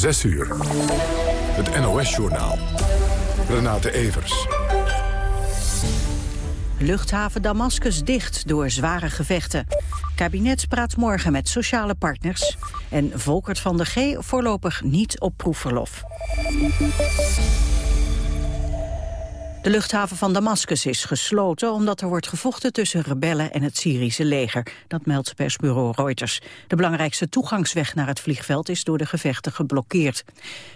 6 uur. Het NOS-journaal. Renate Evers. Luchthaven Damascus dicht door zware gevechten. Kabinet praat morgen met sociale partners. En Volkert van der G voorlopig niet op proefverlof. De luchthaven van Damascus is gesloten omdat er wordt gevochten tussen rebellen en het Syrische leger. Dat meldt persbureau Reuters. De belangrijkste toegangsweg naar het vliegveld is door de gevechten geblokkeerd.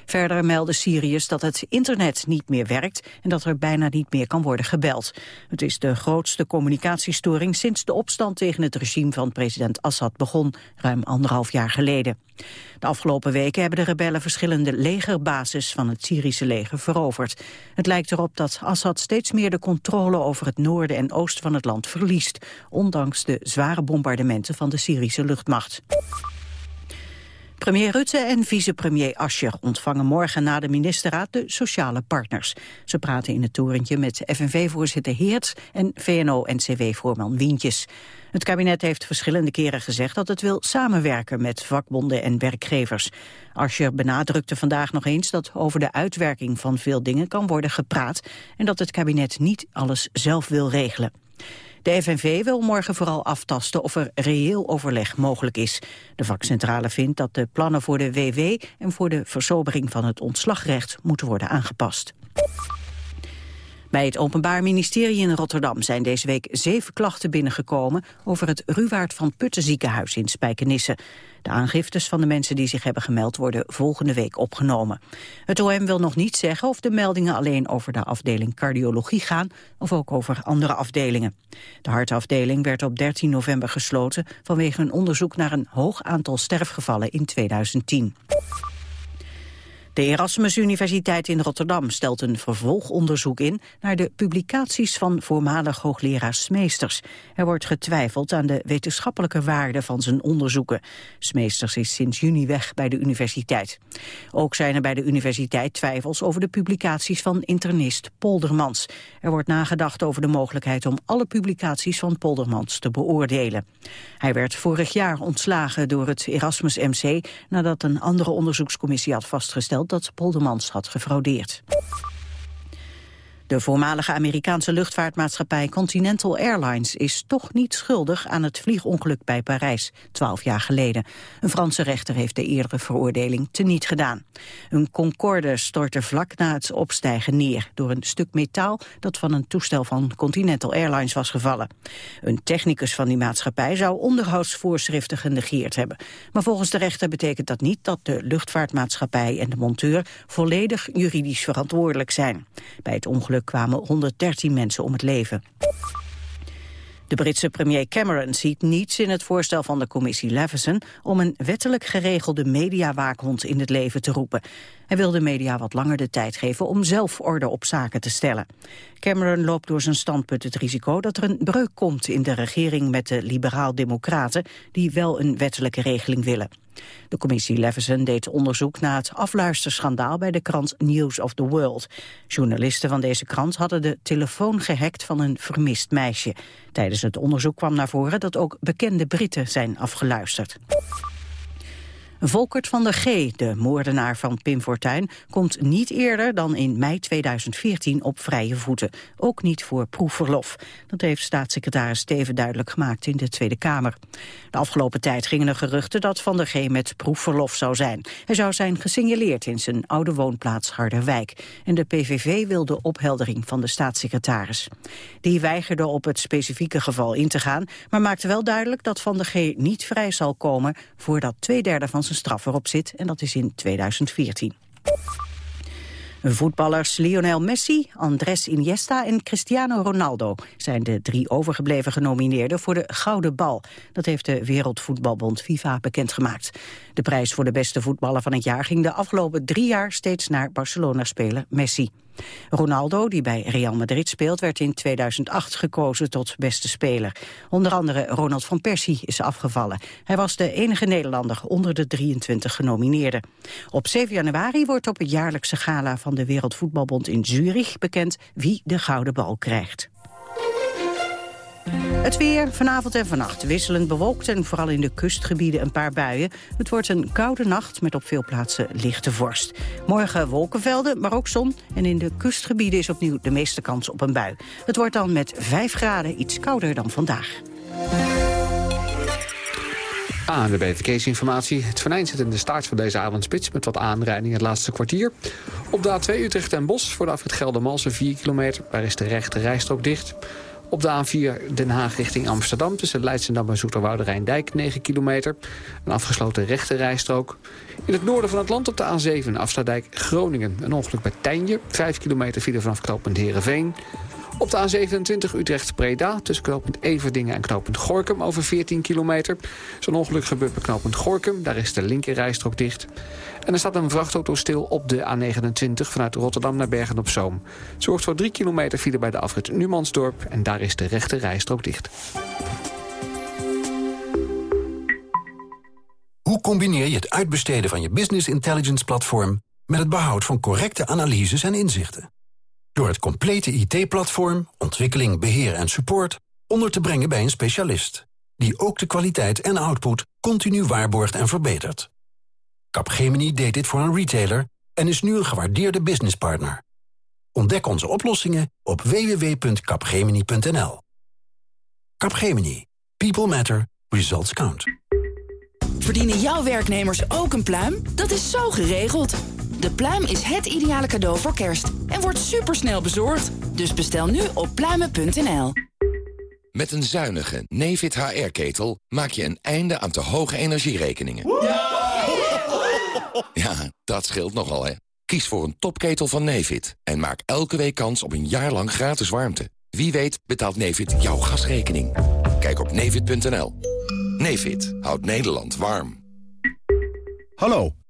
Verder melden Syriërs dat het internet niet meer werkt en dat er bijna niet meer kan worden gebeld. Het is de grootste communicatiestoring sinds de opstand tegen het regime van president Assad begon, ruim anderhalf jaar geleden. De afgelopen weken hebben de rebellen verschillende legerbases van het Syrische leger veroverd. Het lijkt erop dat Assad steeds meer de controle over het noorden en oosten van het land verliest, ondanks de zware bombardementen van de Syrische luchtmacht. Premier Rutte en vicepremier Ascher ontvangen morgen na de ministerraad de sociale partners. Ze praten in het torentje met FNV-voorzitter Heerts en VNO-NCW-voorman Wientjes. Het kabinet heeft verschillende keren gezegd dat het wil samenwerken met vakbonden en werkgevers. Ascher benadrukte vandaag nog eens dat over de uitwerking van veel dingen kan worden gepraat en dat het kabinet niet alles zelf wil regelen. De FNV wil morgen vooral aftasten of er reëel overleg mogelijk is. De vakcentrale vindt dat de plannen voor de WW en voor de versobering van het ontslagrecht moeten worden aangepast. Bij het Openbaar Ministerie in Rotterdam zijn deze week zeven klachten binnengekomen over het Ruwaard van Putten ziekenhuis in Spijkenisse. De aangiftes van de mensen die zich hebben gemeld worden volgende week opgenomen. Het OM wil nog niet zeggen of de meldingen alleen over de afdeling cardiologie gaan of ook over andere afdelingen. De hartafdeling werd op 13 november gesloten vanwege een onderzoek naar een hoog aantal sterfgevallen in 2010. De Erasmus Universiteit in Rotterdam stelt een vervolgonderzoek in naar de publicaties van voormalig hoogleraar Smeesters. Er wordt getwijfeld aan de wetenschappelijke waarde van zijn onderzoeken. Smeesters is sinds juni weg bij de universiteit. Ook zijn er bij de universiteit twijfels over de publicaties van internist Poldermans. Er wordt nagedacht over de mogelijkheid om alle publicaties van Poldermans te beoordelen. Hij werd vorig jaar ontslagen door het Erasmus MC nadat een andere onderzoekscommissie had vastgesteld dat Poldermans had gefraudeerd. De voormalige Amerikaanse luchtvaartmaatschappij Continental Airlines is toch niet schuldig aan het vliegongeluk bij Parijs, twaalf jaar geleden. Een Franse rechter heeft de eerdere veroordeling teniet gedaan. Een Concorde stortte vlak na het opstijgen neer door een stuk metaal dat van een toestel van Continental Airlines was gevallen. Een technicus van die maatschappij zou onderhoudsvoorschriften genegeerd hebben. Maar volgens de rechter betekent dat niet dat de luchtvaartmaatschappij en de monteur volledig juridisch verantwoordelijk zijn. Bij het ongeluk kwamen 113 mensen om het leven. De Britse premier Cameron ziet niets in het voorstel van de commissie Leveson om een wettelijk geregelde mediawaakhond in het leven te roepen. Hij wil de media wat langer de tijd geven om zelf orde op zaken te stellen. Cameron loopt door zijn standpunt het risico dat er een breuk komt in de regering met de liberaal-democraten die wel een wettelijke regeling willen. De commissie Leveson deed onderzoek naar het afluisterschandaal bij de krant News of the World. Journalisten van deze krant hadden de telefoon gehackt van een vermist meisje. Tijdens het onderzoek kwam naar voren dat ook bekende Britten zijn afgeluisterd. Volkert van der G., de moordenaar van Pim Fortuyn, komt niet eerder dan in mei 2014 op vrije voeten. Ook niet voor proefverlof. Dat heeft staatssecretaris Steven duidelijk gemaakt in de Tweede Kamer. De afgelopen tijd gingen er geruchten dat van der G. met proefverlof zou zijn. Hij zou zijn gesignaleerd in zijn oude woonplaats Harderwijk. En de PVV wilde opheldering van de staatssecretaris. Die weigerde op het specifieke geval in te gaan, maar maakte wel duidelijk dat van der G. niet vrij zal komen voordat twee derde van zijn straf erop zit en dat is in 2014. Voetballers Lionel Messi, Andres Iniesta en Cristiano Ronaldo zijn de drie overgebleven genomineerden voor de Gouden Bal. Dat heeft de Wereldvoetbalbond FIFA bekendgemaakt. De prijs voor de beste voetballer van het jaar ging de afgelopen drie jaar steeds naar Barcelona-speler Messi. Ronaldo, die bij Real Madrid speelt, werd in 2008 gekozen tot beste speler. Onder andere Ronald van Persie is afgevallen. Hij was de enige Nederlander onder de 23 genomineerden. Op 7 januari wordt op het jaarlijkse gala van de Wereldvoetbalbond in Zurich bekend wie de Gouden Bal krijgt. Het weer vanavond en vannacht wisselend bewolkt en vooral in de kustgebieden een paar buien. Het wordt een koude nacht met op veel plaatsen lichte vorst. Morgen wolkenvelden, maar ook zon. En in de kustgebieden is opnieuw de meeste kans op een bui. Het wordt dan met 5 graden iets kouder dan vandaag. ANWB Verkeersinformatie. Het venijn zit in de staart van deze avondspits... met wat aanrijding het laatste kwartier. Op de A2 Utrecht en Bos voor de afrit Geldermalsen 4 kilometer. Daar is de rechte rijstrook dicht. Op de A4 Den Haag richting Amsterdam tussen Leidschendam en Zoeterwoude Rijndijk 9 kilometer. Een afgesloten rechte rijstrook. In het noorden van het land op de A7 Afsluitdijk Groningen. Een ongeluk bij Tijnje. 5 kilometer file vanaf knooppunt Heerenveen. Op de A27 Utrecht-Preda tussen knooppunt Everdingen en knooppunt Gorkum over 14 kilometer. Zo'n ongeluk gebeurt bij knooppunt Gorkum. Daar is de linkerrijstrook dicht. En er staat een vrachtauto stil op de A29 vanuit Rotterdam naar Bergen-op-Zoom. Zorgt voor 3 kilometer file bij de afrit Numansdorp en daar is de rechte rijstrook dicht. Hoe combineer je het uitbesteden van je business intelligence platform... met het behoud van correcte analyses en inzichten? Door het complete IT-platform, ontwikkeling, beheer en support... onder te brengen bij een specialist... die ook de kwaliteit en output continu waarborgt en verbetert. Capgemini deed dit voor een retailer en is nu een gewaardeerde businesspartner. Ontdek onze oplossingen op www.capgemini.nl. Capgemini. People matter. Results count. Verdienen jouw werknemers ook een pluim? Dat is zo geregeld. De pluim is het ideale cadeau voor kerst en wordt supersnel bezorgd. Dus bestel nu op pluimen.nl. Met een zuinige Nefit HR-ketel maak je een einde aan te hoge energierekeningen. Ja, dat scheelt nogal, hè. Kies voor een topketel van Nefit en maak elke week kans op een jaar lang gratis warmte. Wie weet betaalt Nefit jouw gasrekening. Kijk op nefit.nl. Nefit houdt Nederland warm. Hallo,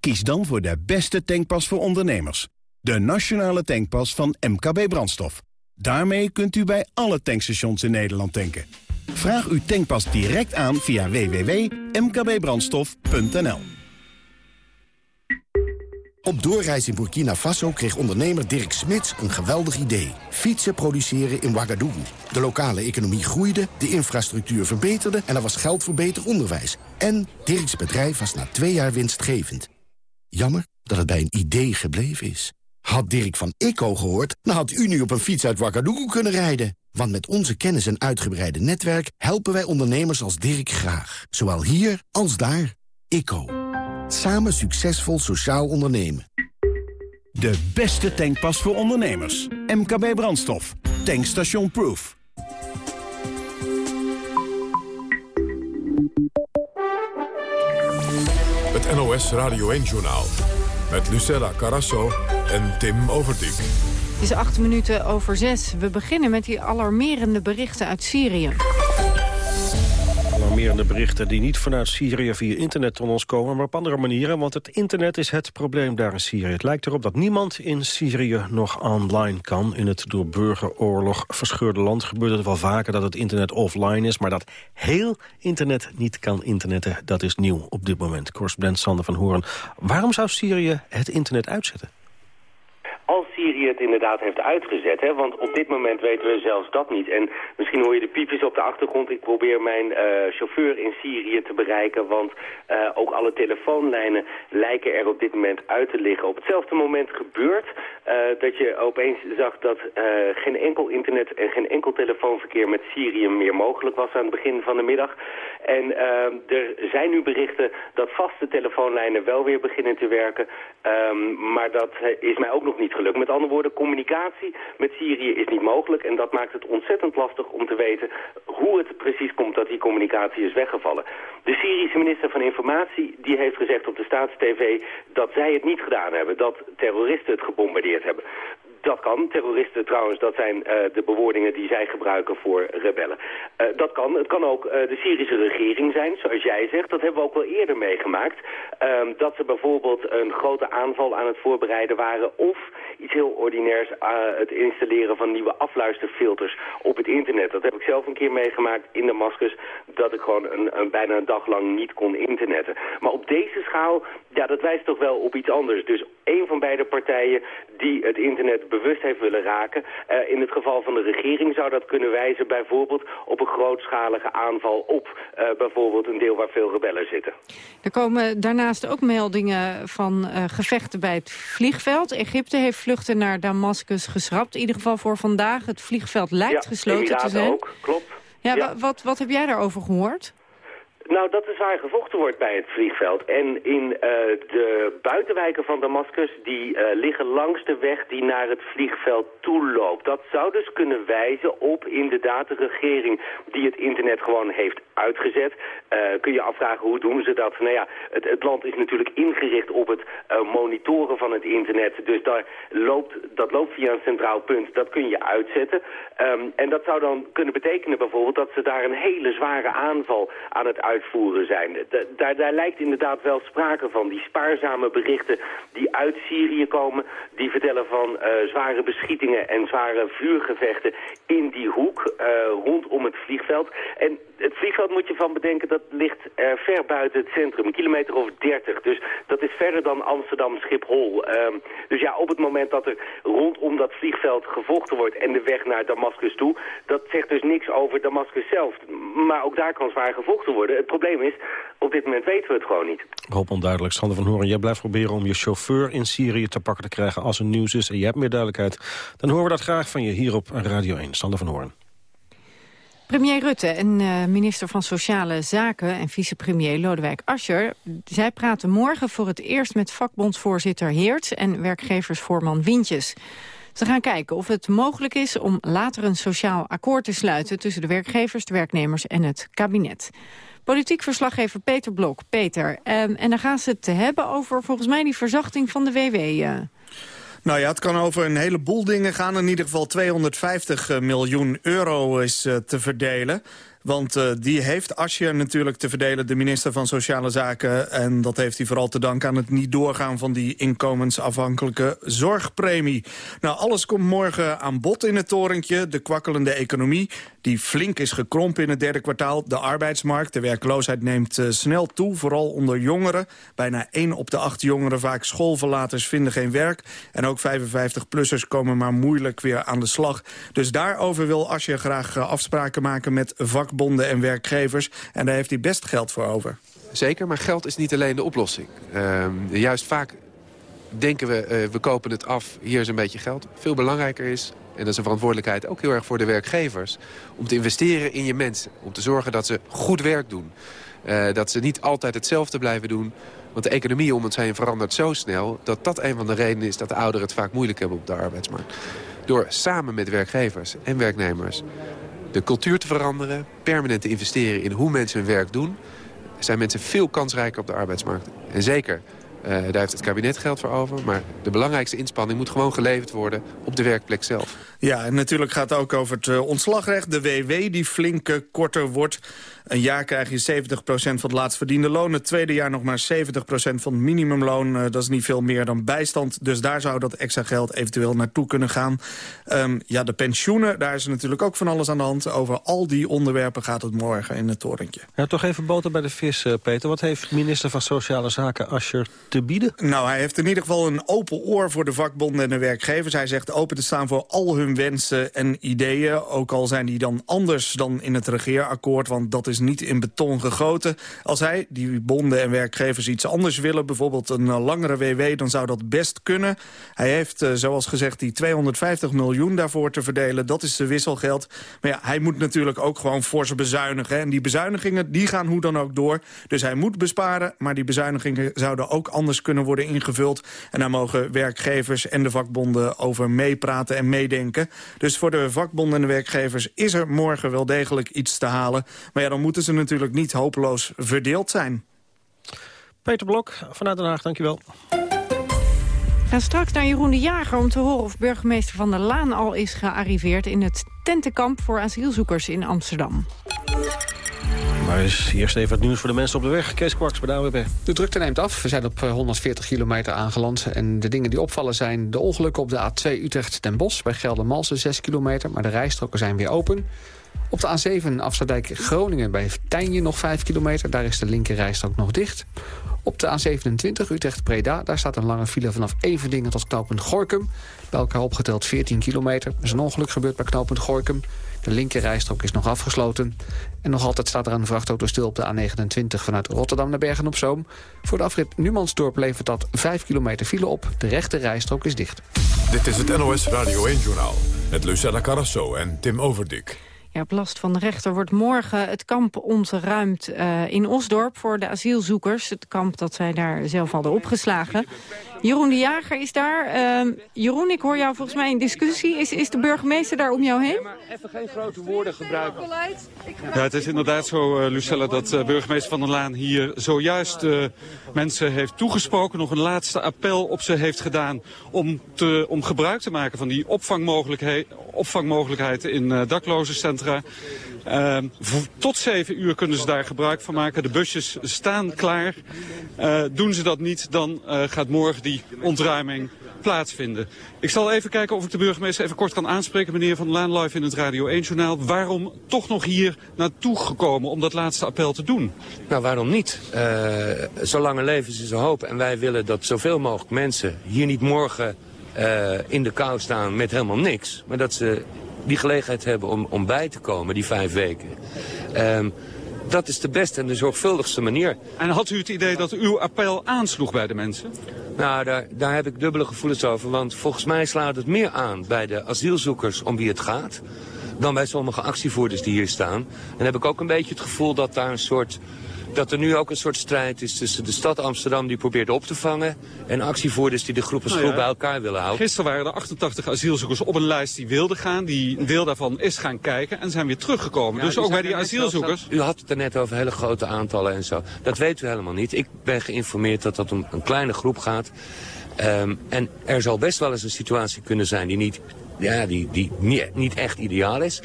kies dan voor de beste tankpas voor ondernemers. De Nationale Tankpas van MKB Brandstof. Daarmee kunt u bij alle tankstations in Nederland tanken. Vraag uw tankpas direct aan via www.mkbbrandstof.nl. Op doorreis in Burkina Faso kreeg ondernemer Dirk Smits een geweldig idee. Fietsen produceren in Ouagadougou. De lokale economie groeide, de infrastructuur verbeterde... en er was geld voor beter onderwijs. En Dirks bedrijf was na twee jaar winstgevend. Jammer dat het bij een idee gebleven is. Had Dirk van ICO gehoord, dan had u nu op een fiets uit Ouagadougou kunnen rijden. Want met onze kennis en uitgebreide netwerk... helpen wij ondernemers als Dirk graag. Zowel hier als daar. ICO. Samen succesvol sociaal ondernemen. De beste tankpas voor ondernemers. MKB Brandstof. Tankstation Proof. Het NOS Radio 1-journaal. Met Lucella Carasso en Tim Overdijk. Het is acht minuten over zes. We beginnen met die alarmerende berichten uit Syrië alarmerende berichten die niet vanuit Syrië via internet tot ons komen, maar op andere manieren, want het internet is het probleem daar in Syrië. Het lijkt erop dat niemand in Syrië nog online kan. In het door burgeroorlog verscheurde land gebeurt het wel vaker dat het internet offline is, maar dat heel internet niet kan internetten, dat is nieuw op dit moment. Correspondent Sander van Hoorn. Waarom zou Syrië het internet uitzetten? Syrië het inderdaad heeft uitgezet. Hè? Want op dit moment weten we zelfs dat niet. En misschien hoor je de piepjes op de achtergrond. Ik probeer mijn uh, chauffeur in Syrië te bereiken. Want uh, ook alle telefoonlijnen lijken er op dit moment uit te liggen. Op hetzelfde moment gebeurt uh, dat je opeens zag dat geen enkel internet en geen enkel telefoonverkeer met Syrië meer mogelijk was aan het begin van de middag. En er zijn nu berichten dat vaste telefoonlijnen wel weer beginnen te werken. Um, maar dat is mij ook nog niet gelukt. Met andere woorden, communicatie met Syrië is niet mogelijk. En dat maakt het ontzettend lastig om te weten hoe het precies komt dat die communicatie is weggevallen. De Syrische minister van Informatie die heeft gezegd op de Staatstv dat zij het niet gedaan hebben. Dat terroristen het gebombardeerd hebben Dat kan. Terroristen trouwens, dat zijn de bewoordingen die zij gebruiken voor rebellen. dat kan. Het kan ook de Syrische regering zijn, zoals jij zegt. Dat hebben we ook wel eerder meegemaakt. Ehm, dat ze bijvoorbeeld een grote aanval aan het voorbereiden waren... of iets heel ordinairs, het installeren van nieuwe afluisterfilters op het internet. Dat heb ik zelf een keer meegemaakt in Damascus... dat ik gewoon een, een, bijna een dag lang niet kon internetten. Maar op deze schaal, ja, dat wijst toch wel op iets anders. Dus een van beide partijen die het internet bewust heeft willen raken. Uh, in het geval van de regering zou dat kunnen wijzen bijvoorbeeld op een grootschalige aanval op uh, bijvoorbeeld een deel waar veel rebellen zitten. Er komen daarnaast ook meldingen van uh, gevechten bij het vliegveld. Egypte heeft vluchten naar Damascus geschrapt. In ieder geval voor vandaag. Het vliegveld lijkt ja, gesloten te zijn. ook, klopt. Ja, ja. Wat, wat heb jij daarover gehoord? Nou, dat is waar gevochten wordt bij het vliegveld. En in uh, de buitenwijken van Damascus, die uh, liggen langs de weg die naar het vliegveld toe loopt. Dat zou dus kunnen wijzen op inderdaad de regering die het internet gewoon heeft uitgezet. Uh, kun je afvragen hoe doen ze dat? Nou ja, het, land is natuurlijk ingericht op het monitoren van het internet. Dus daar loopt, dat loopt via een centraal punt. Dat kun je uitzetten. Um, en dat zou dan kunnen betekenen bijvoorbeeld dat ze daar een hele zware aanval aan het uitvoeren zijn. daar, daar lijkt inderdaad wel sprake van. Die spaarzame berichten die uit Syrië komen, die vertellen van uh, zware beschietingen en zware vuurgevechten in die hoek uh, rondom het vliegveld. En het vliegveld moet je van bedenken, dat ligt uh, ver buiten het centrum, een kilometer of 30. Dus dat is verder dan Amsterdam Schiphol. Um, dus ja, op het moment dat er rondom dat vliegveld gevochten wordt en de weg naar Damascus toe, dat zegt dus niks over Damascus zelf. Maar ook daar kan zwaar gevochten worden. Probleem is, op dit moment weten we het gewoon niet. Hoop onduidelijk. Sander van Horen, jij blijft proberen om je chauffeur in Syrië te pakken te krijgen als er nieuws is en je hebt meer duidelijkheid. Dan horen we dat graag van je hier op Radio 1. Sander van Hoorn. Premier Rutte en uh, minister van Sociale Zaken en vicepremier Lodewijk Asscher... zij praten morgen voor het eerst met vakbondsvoorzitter Heerts... en werkgeversvoorman Wintjes. Ze gaan kijken of het mogelijk is om later een sociaal akkoord te sluiten... tussen de werkgevers, de werknemers en het kabinet. Politiek verslaggever Peter Blok. Peter, um, en dan gaan ze het hebben over volgens mij die verzachting van de WW... Uh. Nou ja, het kan over een heleboel dingen gaan. In ieder geval 250 miljoen euro is uh, te verdelen. Want uh, die heeft Asje natuurlijk te verdelen, de minister van Sociale Zaken. En dat heeft hij vooral te danken aan het niet doorgaan van die inkomensafhankelijke zorgpremie. Nou, alles komt morgen aan bod in het torentje. De kwakkelende economie, die flink is gekrompen in het derde kwartaal. De arbeidsmarkt, de werkloosheid neemt uh, snel toe, vooral onder jongeren. Bijna 1 op de 8 jongeren, vaak schoolverlaters, vinden geen werk. En ook 55-plussers komen maar moeilijk weer aan de slag. Dus daarover wil Asje graag uh, afspraken maken met vakbonden vakbonden en werkgevers. En daar heeft hij best geld voor over. Zeker, maar geld is niet alleen de oplossing. Uh, juist vaak denken we, uh, we kopen het af, hier is een beetje geld. Veel belangrijker is, en dat is een verantwoordelijkheid ook heel erg voor de werkgevers... om te investeren in je mensen. Om te zorgen dat ze goed werk doen. Uh, dat ze niet altijd hetzelfde blijven doen. Want de economie om ons heen verandert zo snel... dat dat een van de redenen is dat de ouderen het vaak moeilijk hebben op de arbeidsmarkt. Door samen met werkgevers en werknemers de cultuur te veranderen... permanent te investeren in hoe mensen hun werk doen... zijn mensen veel kansrijker op de arbeidsmarkt. En zeker, uh, daar heeft het kabinet geld voor over. Maar de belangrijkste inspanning moet gewoon geleverd worden op de werkplek zelf. Ja, en natuurlijk gaat het ook over het uh, ontslagrecht. De WW die flink korter wordt. Een jaar krijg je 70% van het laatst verdiende loon. Het tweede jaar nog maar 70% van het minimumloon. Uh, dat is niet veel meer dan bijstand. Dus daar zou dat extra geld eventueel naartoe kunnen gaan. Um, ja, de pensioenen, daar is natuurlijk ook van alles aan de hand. Over al die onderwerpen gaat het morgen in het torentje. Ja, toch even boter bij de vis, uh, Peter. Wat heeft minister van Sociale Zaken Ascher te bieden? Nou, hij heeft in ieder geval een open oor voor de vakbonden en de werkgevers. Hij zegt open te staan voor al hun wensen en ideeën. Ook al zijn die dan anders dan in het regeerakkoord, want dat is niet in beton gegoten. Als hij, die bonden en werkgevers, iets anders willen... bijvoorbeeld een eh, langere WW, dan zou dat best kunnen. Hij heeft, eh, zoals gezegd, die 250 miljoen daarvoor te verdelen. Dat is de wisselgeld. Maar ja, hij moet natuurlijk ook gewoon fors bezuinigen. En die bezuinigingen, die gaan hoe dan ook door. Dus hij moet besparen, maar die bezuinigingen zouden ook anders kunnen worden ingevuld. En daar mogen werkgevers en de vakbonden over meepraten en meedenken. Dus voor de vakbonden en werkgevers is er morgen wel degelijk iets te halen. Maar ja, dan moeten ze natuurlijk niet hopeloos verdeeld zijn. Peter Blok vanuit Den Haag, dankjewel. gaan straks naar Jeroen de Jager om te horen of burgemeester Van der Laan al is gearriveerd in het tentenkamp voor asielzoekers in Amsterdam. Maar is eerst even het nieuws voor de mensen op de weg. Kees Kwaks bij AWB. De drukte neemt af. We zijn op 140 eh, kilometer aangeland. En de dingen die opvallen zijn de ongelukken op de A2 Utrecht-Den Bosch... bij Geldermalsen 6 kilometer, maar de rijstroken zijn weer open. Op de A7 Afsterdijk Groningen bij Tijnje nog 5 kilometer. Daar is de linkerrijstrook nog dicht. Op de A27 Utrecht-Breda, daar staat een lange file vanaf Evendingen tot knooppunt Gorkum. Bij elkaar opgeteld 14 kilometer. Er is een ongeluk gebeurd bij knooppunt Gorkum. De linkerrijstrook is nog afgesloten. En nog altijd staat er een vrachtauto stil op de A29 vanuit Rotterdam naar Bergen-op-Zoom. Voor de afrit Numansdorp levert dat 5 kilometer file op. De rechte rijstrook is dicht. Dit is het NOS Radio 1-journaal met Lucella Carrasso en Tim Overdik. Ja, op last van de rechter wordt morgen het kamp ontruimd uh, in Osdorp voor de asielzoekers. Het kamp dat zij daar zelf hadden opgeslagen. Jeroen de Jager is daar. Uh, Jeroen, ik hoor jou volgens mij in discussie. Is, is de burgemeester daar om jou heen? maar even geen grote woorden gebruiken. Ja, het is inderdaad zo, uh, Lucella, dat uh, burgemeester Van der Laan hier zojuist uh, mensen heeft toegesproken. Nog een laatste appel op ze heeft gedaan om, te, om gebruik te maken van die opvangmogelijkheid, opvangmogelijkheid in daklozencentra. Uh, tot zeven uur kunnen ze daar gebruik van maken. De busjes staan klaar. Uh, doen ze dat niet, dan uh, gaat morgen die ontruiming plaatsvinden. Ik zal even kijken of ik de burgemeester even kort kan aanspreken. Meneer Van Laan in het Radio 1-journaal. Waarom toch nog hier naartoe gekomen om dat laatste appel te doen? Nou, waarom niet? Uh, zolang er leven is, is hoop. En wij willen dat zoveel mogelijk mensen hier niet morgen in de kou staan met helemaal niks. Maar dat ze die gelegenheid hebben om, om bij te komen, die vijf weken. Um, dat is de beste en de zorgvuldigste manier. En had u het idee dat uw appel aansloeg bij de mensen? Nou, daar, daar heb ik dubbele gevoelens over. Want volgens mij slaat het meer aan bij de asielzoekers om wie het gaat... dan bij sommige actievoerders die hier staan. En heb ik ook een beetje het gevoel dat daar een soort dat er nu ook een soort strijd is tussen de stad Amsterdam die probeert op te vangen... en actievoerders die de groep als groep bij elkaar willen houden. Gisteren waren er 88 asielzoekers op een lijst die wilden gaan. Die een deel daarvan is gaan kijken en zijn weer teruggekomen. Ja, dus ook bij die asielzoekers... U had het er net over hele grote aantallen en zo. Dat weet u helemaal niet. Ik ben geïnformeerd dat dat om een kleine groep gaat. Um, en er zal best wel eens een situatie kunnen zijn die niet, ja, die, die niet, niet echt ideaal is.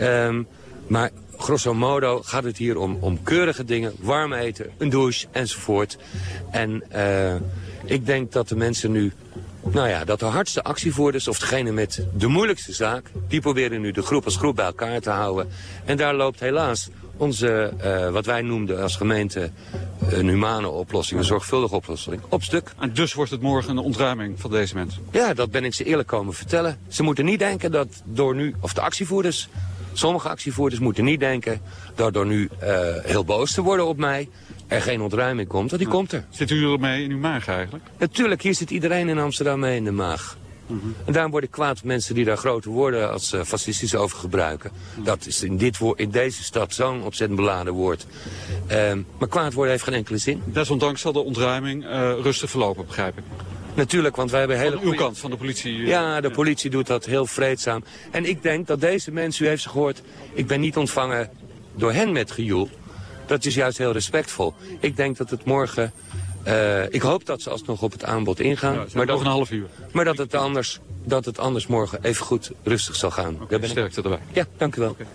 Um, maar grosso modo gaat het hier om, om keurige dingen, warm eten, een douche enzovoort. En uh, ik denk dat de mensen nu, nou ja, dat de hardste actievoerders of degene met de moeilijkste zaak, die proberen nu de groep als groep bij elkaar te houden. En daar loopt helaas onze, uh, wat wij noemden als gemeente, een humane oplossing, een zorgvuldige oplossing, op stuk. En dus wordt het morgen een ontruiming van deze mensen? Ja, dat ben ik ze eerlijk komen vertellen. Ze moeten niet denken dat door nu, of de actievoerders, Sommige actievoerders moeten niet denken daardoor nu uh, heel boos te worden op mij. Er geen ontruiming komt, want die komt er. Zit u ermee in uw maag eigenlijk? Natuurlijk, hier zit iedereen in Amsterdam mee in de maag. Uh -huh. En daarom word ik kwaad op mensen die daar grote woorden als uh, fascistisch over gebruiken. Uh. Dat is in, dit woord, in deze stad zo'n ontzettend beladen woord. Uh, maar kwaad worden heeft geen enkele zin. Desondanks zal de ontruiming rustig verlopen, begrijp ik. Natuurlijk, want wij hebben hele... Van uw kant, van de politie? Ja, de politie doet dat heel vreedzaam. En ik denk dat deze mensen, u heeft ze gehoord... ik ben niet ontvangen door hen met gejoel. Dat is juist heel respectvol. Ik denk dat het morgen... Uh, ik hoop dat ze alsnog op het aanbod ingaan. Ja, maar dat, een half uur. Maar dat het, anders, dat het anders morgen even goed rustig zal gaan. Okay, Daar ben sterkte ik... erbij. Ja, dank u wel. Okay.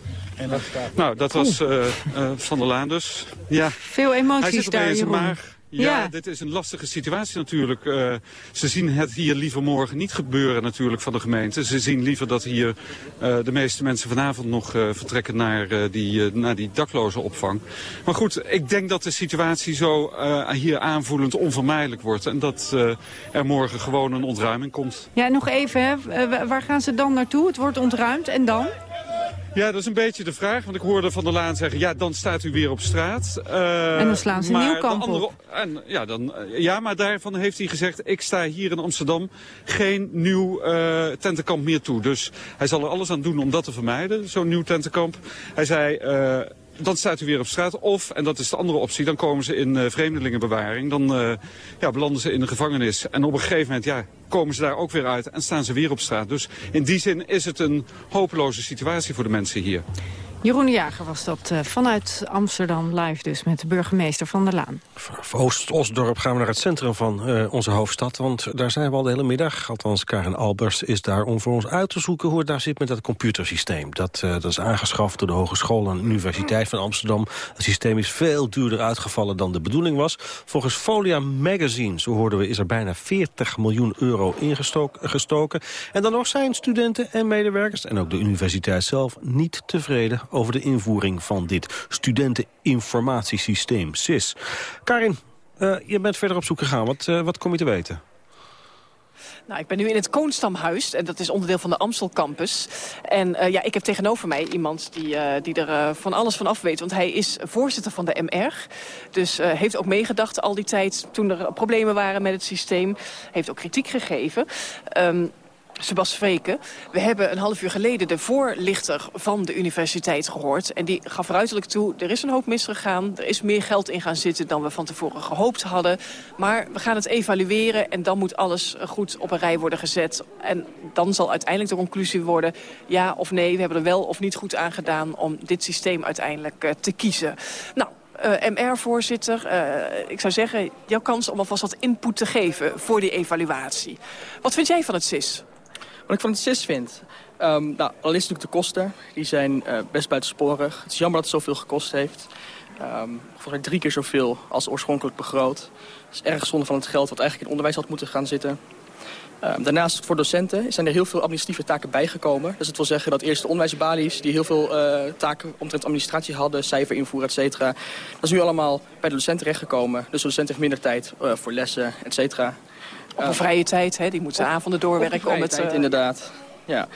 Nou, dat was uh, uh, Van der Laan dus. Ja. Veel emoties daar, Jeroen. Maag. Ja, ja, dit is een lastige situatie natuurlijk. Uh, ze zien het hier liever morgen niet gebeuren natuurlijk van de gemeente. Ze zien liever dat hier uh, de meeste mensen vanavond nog uh, vertrekken naar, die, naar die dakloze opvang. Maar goed, ik denk dat de situatie zo hier aanvoelend onvermijdelijk wordt. En dat er morgen gewoon een ontruiming komt. Ja, nog even, hè. waar gaan ze dan naartoe? Het wordt ontruimd en dan? Ja, dat is een beetje de vraag. Want ik hoorde Van der Laan zeggen, ja, dan staat u weer op straat. Uh, en dan slaan ze een nieuw kamp andere. En, ja, dan, ja, maar daarvan heeft hij gezegd, ik sta hier in Amsterdam geen nieuw uh, tentenkamp meer toe. Dus hij zal er alles aan doen om dat te vermijden, zo'n nieuw tentenkamp. Hij zei... Uh, dan staat u weer op straat. Of, en dat is de andere optie, dan komen ze in uh, vreemdelingenbewaring. Dan uh, ja, belanden ze in de gevangenis. En op een gegeven moment ja, komen ze daar ook weer uit en staan ze weer op straat. Dus in die zin is het een hopeloze situatie voor de mensen hier. Jeroen de Jager was dat uh, vanuit Amsterdam live dus met de burgemeester van der Laan. Vanaf Oost-Osdorp gaan we naar het centrum van uh, onze hoofdstad. Want daar zijn we al de hele middag. Althans, Karen Albers is daar om voor ons uit te zoeken... hoe het daar zit met dat computersysteem. Dat, uh, dat is aangeschaft door de Hogeschool en Universiteit van Amsterdam. Het systeem is veel duurder uitgevallen dan de bedoeling was. Volgens Folia Magazine, zo hoorden we, is er bijna 40 miljoen euro ingestoken. En dan nog zijn studenten en medewerkers... en ook de universiteit zelf niet tevreden over de invoering van dit studenteninformatiesysteem, SIS. Karin, uh, je bent verder op zoek gegaan. Wat, uh, wat kom je te weten? Nou, ik ben nu in het Koonstamhuis en dat is onderdeel van de Amstel Campus. En uh, ja, ik heb tegenover mij iemand die, die er van alles van af weet. Want hij is voorzitter van de MR. Dus heeft ook meegedacht al die tijd toen er problemen waren met het systeem. Heeft ook kritiek gegeven. Um, Sebas Vreken. We hebben een half uur geleden de voorlichter van de universiteit gehoord. En die gaf ruiterlijk toe, er is een hoop misgegaan. Er is meer geld in gaan zitten dan we van tevoren gehoopt hadden. Maar we gaan het evalueren en dan moet alles goed op een rij worden gezet. En dan zal uiteindelijk de conclusie worden... ja of nee, we hebben er wel of niet goed aan gedaan... om dit systeem uiteindelijk uh, te kiezen. Nou, Uh, MR-voorzitter, uh, ik zou zeggen, jouw kans om alvast wat input te geven voor die evaluatie. Wat vind jij van het CIS? Wat ik van het CIS vind? Um, nou, allereerst natuurlijk de kosten. Die zijn uh, best buitensporig. Het is jammer dat het zoveel gekost heeft. Um, volgens mij drie keer zoveel als oorspronkelijk begroot. Het is erg zonde van het geld wat eigenlijk in onderwijs had moeten gaan zitten. Um, daarnaast voor docenten zijn er heel veel administratieve taken bijgekomen. Dus het wil zeggen dat eerst de onderwijsbalies... die heel veel uh, taken omtrent administratie hadden, cijfer invoeren, et cetera... dat is nu allemaal bij de docent terechtgekomen. Dus de docent heeft minder tijd uh, voor lessen, et cetera. Op een vrije tijd, hè? die moeten de avonden doorwerken. om het, tijd, uh... inderdaad. Ja.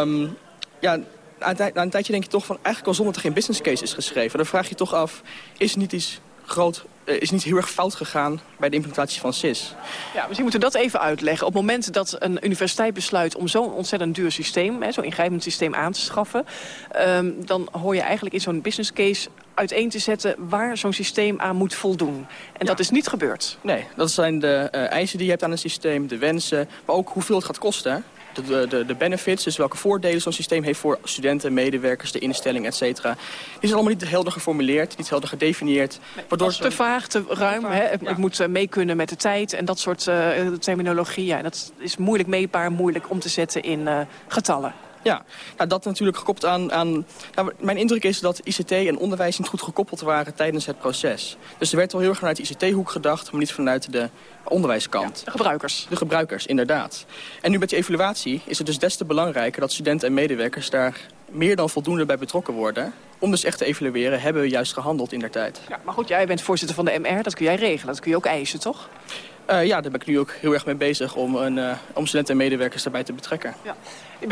Um, ja, na een, na een tijdje denk je toch van... eigenlijk al zonder dat er geen business case is geschreven. Dan vraag je toch af, is er niet iets groot is niet heel erg fout gegaan bij de implementatie van SIS. Ja, misschien moeten we dat even uitleggen. Op het moment dat een universiteit besluit om zo'n ontzettend duur systeem... zo'n ingrijpend systeem aan te schaffen... Um, dan hoor je eigenlijk in zo'n business case uiteen te zetten waar zo'n systeem aan moet voldoen. En ja. dat is niet gebeurd. Nee, dat zijn de uh, eisen die je hebt aan een systeem, de wensen... maar ook hoeveel het gaat kosten de, de, de benefits, dus welke voordelen zo'n systeem heeft voor studenten, medewerkers, de instelling, et cetera. Die zijn allemaal niet helder geformuleerd, niet helder gedefinieerd. Waardoor te vaag, te ruim. Hè? Het moet mee kunnen met de tijd en dat soort uh, terminologie. Ja, dat is moeilijk meetbaar, moeilijk om te zetten in uh, getallen. Ja, nou, dat natuurlijk gekoppeld aan... aan nou, mijn indruk is dat ICT en onderwijs niet goed gekoppeld waren tijdens het proces. Dus er werd wel heel erg vanuit de ICT-hoek gedacht, maar niet vanuit de onderwijskant. Ja, de gebruikers. De gebruikers, inderdaad. En nu met die evaluatie is het dus des te belangrijker dat studenten en medewerkers daar meer dan voldoende bij betrokken worden. Om dus echt te evalueren, hebben we juist gehandeld in der tijd. Ja, maar goed, jij bent voorzitter van de MR, dat kun jij regelen. Dat kun je ook eisen, toch? Uh, ja, daar ben ik nu ook heel erg mee bezig om, een, uh, om studenten en medewerkers daarbij te betrekken. Ja.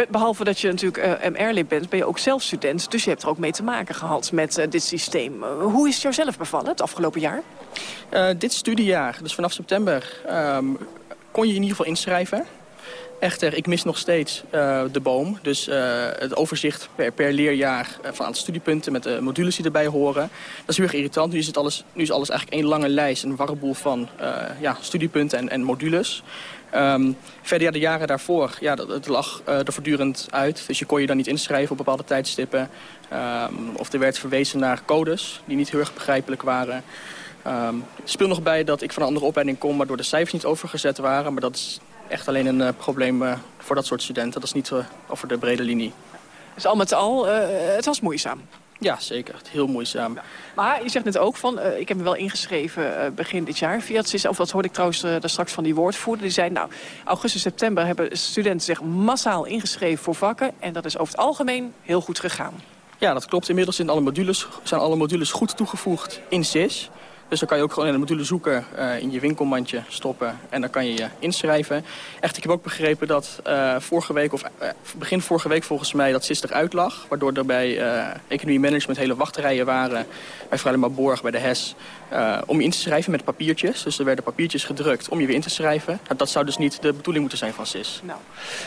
Behalve dat je natuurlijk uh, MR-lid bent, ben je ook zelf student. Dus je hebt er ook mee te maken gehad met dit systeem. hoe is het jou zelf bevallen het afgelopen jaar? dit studiejaar, dus vanaf september, um, kon je in ieder geval inschrijven. Echter, ik mis nog steeds uh, de boom. Dus uh, het overzicht per, per leerjaar uh, van aantal studiepunten met de modules die erbij horen. Dat is heel erg irritant. Nu is, het alles, nu is alles eigenlijk één lange lijst, een warreboel van ja, studiepunten en, en modules. Um, verder ja, de jaren daarvoor, ja, dat, het lag er voortdurend uit. Dus je kon je dan niet inschrijven op bepaalde tijdstippen. Um, of er werd verwezen naar codes die niet heel erg begrijpelijk waren. Um, het speelt nog bij dat ik van een andere opleiding kom... waardoor de cijfers niet overgezet waren. Maar dat is echt alleen een uh, probleem uh, voor dat soort studenten. Dat is niet uh, over de brede linie. Dus al met al, het was moeizaam? Ja, zeker. Heel moeizaam. Ja. Maar je zegt net ook van, ik heb me wel ingeschreven begin dit jaar via het CIS. Of dat hoorde ik trouwens daar straks van die woordvoerder. Die zei, nou, augustus, september hebben studenten zich massaal ingeschreven voor vakken. En dat is over het algemeen heel goed gegaan. Ja, dat klopt. Inmiddels zijn alle modules, zijn alle modules goed toegevoegd in CIS. Dus dan kan je ook gewoon in de module zoeken, uh, in je winkelmandje stoppen en dan kan je je inschrijven. Echt, ik heb ook begrepen dat uh, vorige week, of uh, begin vorige week volgens mij, dat SIS eruit lag. Waardoor er bij economie management hele wachtrijen waren, bij Vrijde Borg, bij de HES, om je in te schrijven met papiertjes. Dus er werden papiertjes gedrukt om je weer in te schrijven. Nou, dat zou dus niet de bedoeling moeten zijn van SIS. Nou,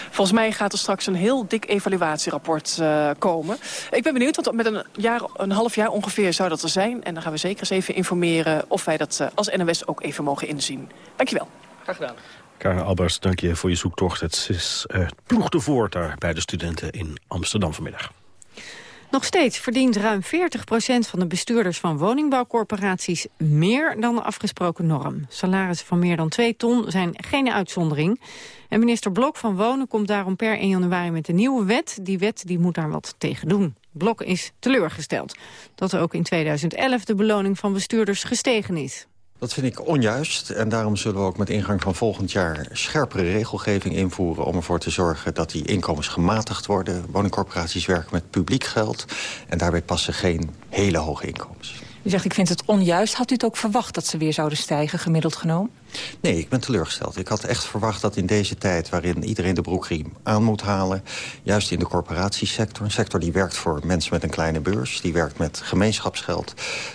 volgens mij gaat er straks een heel dik evaluatierapport komen. Ik ben benieuwd, want met een, jaar, een half jaar ongeveer zou dat er zijn. En dan gaan we zeker eens even informeren of wij dat uh, als NOS ook even mogen inzien. Dankjewel. Graag gedaan. Karen Albers, dank je voor je zoektocht. Het is uh, ploegde voort daar bij de studenten in Amsterdam vanmiddag. Nog steeds verdient ruim 40% van de bestuurders van woningbouwcorporaties meer dan de afgesproken norm. Salarissen van meer dan 2 ton zijn geen uitzondering. En minister Blok van Wonen komt daarom per 1 januari met een nieuwe wet. Die wet die moet daar wat tegen doen. Blok is teleurgesteld dat ook in 2011 de beloning van bestuurders gestegen is. Dat vind ik onjuist en daarom zullen we ook met ingang van volgend jaar scherpere regelgeving invoeren om ervoor te zorgen dat die inkomens gematigd worden. Woningcorporaties werken met publiek geld en daarbij passen geen hele hoge inkomens. U zegt ik vind het onjuist. Had u het ook verwacht dat ze weer zouden stijgen, gemiddeld genomen? Nee, ik ben teleurgesteld. Ik had echt verwacht dat in deze tijd waarin iedereen de broekriem aan moet halen... juist in de corporatiesector, een sector die werkt voor mensen met een kleine beurs... die werkt met gemeenschapsgeld,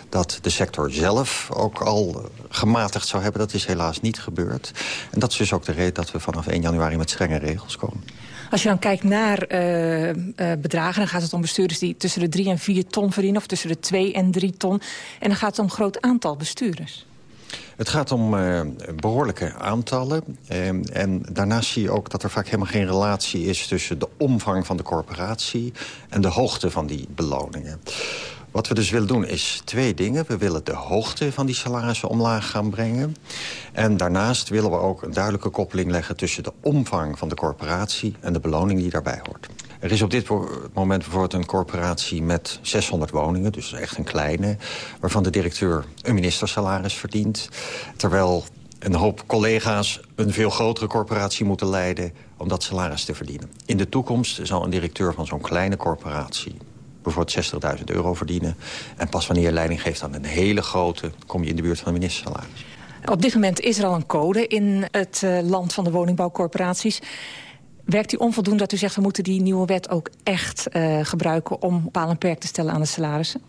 dat de sector zelf ook al gematigd zou hebben. Dat is helaas niet gebeurd. En dat is dus ook de reden dat we vanaf 1 januari met strenge regels komen. Als je dan kijkt naar uh, uh, bedragen... dan gaat het om bestuurders die tussen de 3 en 4 ton verdienen... of tussen de 2 en 3 ton. En dan gaat het om een groot aantal bestuurders. Het gaat om uh, behoorlijke aantallen. En daarnaast zie je ook dat er vaak helemaal geen relatie is... tussen de omvang van de corporatie en de hoogte van die beloningen. Wat we dus willen doen is twee dingen. We willen de hoogte van die salarissen omlaag gaan brengen. En daarnaast willen we ook een duidelijke koppeling leggen... tussen de omvang van de corporatie en de beloning die daarbij hoort. Er is op dit moment bijvoorbeeld een corporatie met 600 woningen... dus echt een kleine, waarvan de directeur een ministersalaris verdient... terwijl een hoop collega's een veel grotere corporatie moeten leiden... om dat salaris te verdienen. In de toekomst zal een directeur van zo'n kleine corporatie bijvoorbeeld 60.000 euro verdienen. En pas wanneer je leiding geeft aan een hele grote... kom je in de buurt van de ministersalaris. Op dit moment is er al een code in het uh, land van de woningbouwcorporaties. Werkt u onvoldoende dat u zegt... we moeten die nieuwe wet ook echt uh, gebruiken... om paal en perk te stellen aan de salarissen?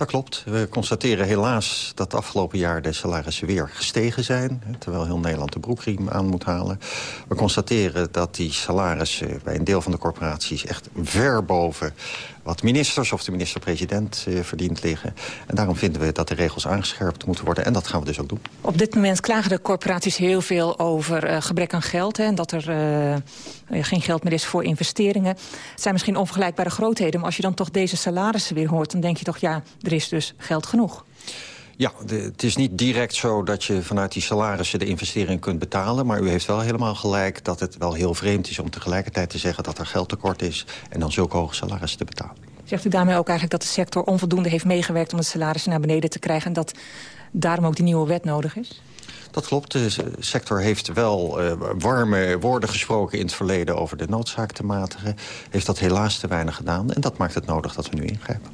Dat klopt. We constateren helaas dat afgelopen jaar de salarissen weer gestegen zijn. Terwijl heel Nederland de broekriem aan moet halen. We constateren dat die salarissen bij een deel van de corporaties echt ver boven wat ministers of de minister-president uh, verdient liggen. En daarom vinden we dat de regels aangescherpt moeten worden. En dat gaan we dus ook doen. Op dit moment klagen de corporaties heel veel over uh, gebrek aan geld. Hè, en dat er uh, geen geld meer is voor investeringen. Het zijn misschien onvergelijkbare grootheden. Maar als je dan toch deze salarissen weer hoort... dan denk je toch, ja, er is dus geld genoeg. Ja, de, het is niet direct zo dat je vanuit die salarissen de investering kunt betalen. Maar u heeft wel helemaal gelijk dat het wel heel vreemd is om tegelijkertijd te zeggen dat er geldtekort is. En dan zulke hoge salarissen te betalen. Zegt u daarmee ook eigenlijk dat de sector onvoldoende heeft meegewerkt om de salarissen naar beneden te krijgen. En dat daarom ook die nieuwe wet nodig is? Dat klopt. De sector heeft wel uh, warme woorden gesproken in het verleden over de noodzaak te matigen. Heeft dat helaas te weinig gedaan. En dat maakt het nodig dat we nu ingrijpen.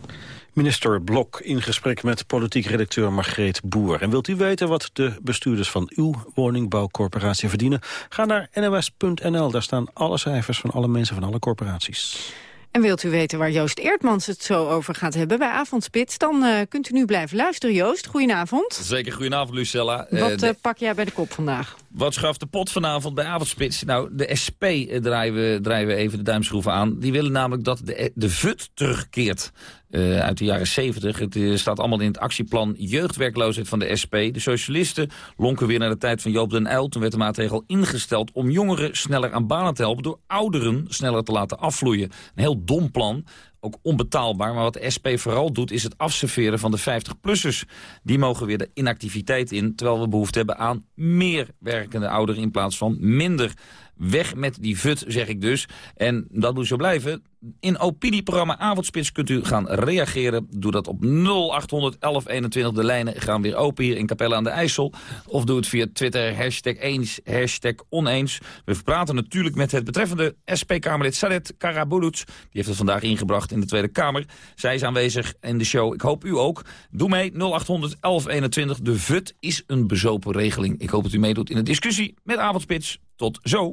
Minister Blok in gesprek met politiek redacteur Margreet Boer. En wilt u weten wat de bestuurders van uw woningbouwcorporatie verdienen? Ga naar nws.nl, daar staan alle cijfers van alle mensen van alle corporaties. En wilt u weten waar Joost Eertmans het zo over gaat hebben bij Avondspits... dan uh, kunt u nu blijven luisteren, Joost. Goedenavond. Zeker, goedenavond, Lucella. Wat uh, pak jij bij de kop vandaag? Wat schaft de pot vanavond bij Avondspits? Nou, de SP draaien we, draaien we even de duimschroeven aan. Die willen namelijk dat de, de VUT terugkeert. Uh, uit de jaren 70. Het uh, staat allemaal in het actieplan jeugdwerkloosheid van de SP. De socialisten lonken weer naar de tijd van Joop den Uyl. Toen werd de maatregel ingesteld om jongeren sneller aan banen te helpen... door ouderen sneller te laten afvloeien. Een heel dom plan ook onbetaalbaar. Maar wat de SP vooral doet, is het afserveren van de 50-plussers. Die mogen weer de inactiviteit in, terwijl we behoefte hebben aan meer werkende ouderen in plaats van minder. Weg met die VUT, zeg ik dus. En dat moet zo blijven. In opinieprogramma Avondspits kunt u gaan reageren. Doe dat op 0800 1121. De lijnen gaan weer open hier in Capelle aan de IJssel. Of doe het via Twitter, hashtag eens, hashtag oneens. We praten natuurlijk met het betreffende SP-Kamerlid Sadet Karabulut. Die heeft het vandaag ingebracht in de Tweede Kamer. Zij is aanwezig in de show. Ik hoop u ook. Doe mee 0800 1121. De VUT is een bezopen regeling. Ik hoop dat u meedoet in de discussie met Avondspits. Tot zo.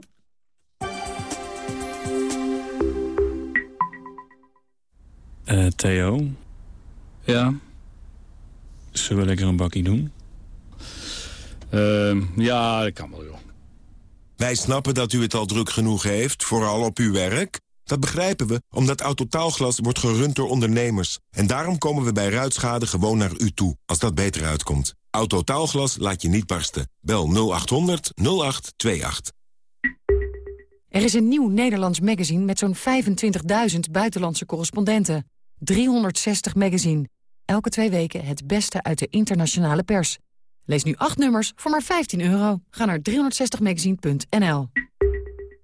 Uh, Theo? Ja? Zullen we lekker een bakkie doen? Uh, ja, dat kan wel, joh. Wij snappen dat u het al druk genoeg heeft, vooral op uw werk. Dat begrijpen we, omdat Autotaalglas wordt gerund door ondernemers. En daarom komen we bij ruitschade gewoon naar u toe, als dat beter uitkomt. Autotaalglas laat je niet barsten. Bel 0800 0828. Er is een nieuw Nederlands magazine met zo'n 25.000 buitenlandse correspondenten. 360 Magazine. Elke twee weken het beste uit de internationale pers. Lees nu acht nummers voor maar 15 euro. Ga naar 360magazine.nl.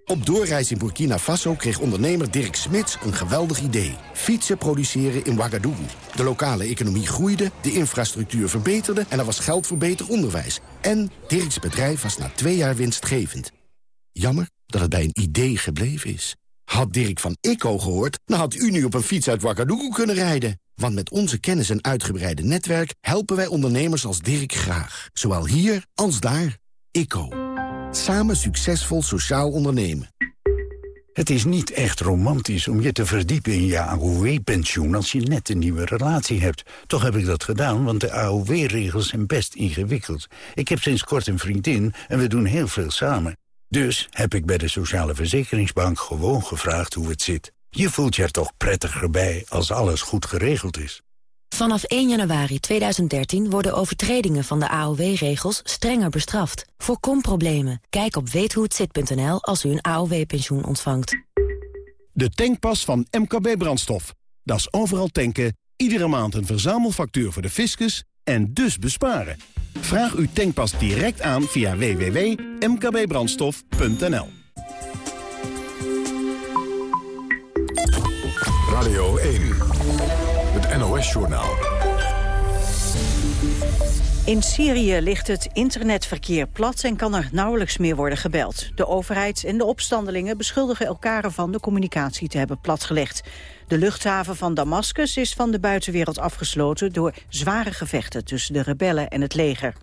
Op doorreis in Burkina Faso kreeg ondernemer Dirk Smits een geweldig idee. Fietsen produceren in Ouagadougou. De lokale economie groeide, de infrastructuur verbeterde... en er was geld voor beter onderwijs. En Dirks bedrijf was na twee jaar winstgevend. Jammer dat het bij een idee gebleven is. Had Dirk van ICO gehoord, dan had u nu op een fiets uit Ouagadougou kunnen rijden. Want met onze kennis en uitgebreide netwerk helpen wij ondernemers als Dirk graag. Zowel hier als daar. ICO. Samen succesvol sociaal ondernemen. Het is niet echt romantisch om je te verdiepen in je AOW-pensioen... als je net een nieuwe relatie hebt. Toch heb ik dat gedaan, want de AOW-regels zijn best ingewikkeld. Ik heb sinds kort een vriendin en we doen heel veel samen. Dus heb ik bij de Sociale Verzekeringsbank gewoon gevraagd hoe het zit. Je voelt je er toch prettiger bij als alles goed geregeld is. Vanaf 1 januari 2013 worden overtredingen van de AOW-regels strenger bestraft. Voorkom problemen. Kijk op weethohetzit.nl als u een AOW-pensioen ontvangt. De tankpas van MKB Brandstof. Dat is overal tanken, iedere maand een verzamelfactuur voor de fiscus en dus besparen. Vraag uw tankpas direct aan via www.mkbbrandstof.nl Radio 1, het NOS-journaal. In Syrië ligt het internetverkeer plat en kan er nauwelijks meer worden gebeld. De overheid en de opstandelingen beschuldigen elkaar ervan de communicatie te hebben platgelegd. De luchthaven van Damascus is van de buitenwereld afgesloten door zware gevechten tussen de rebellen en het leger.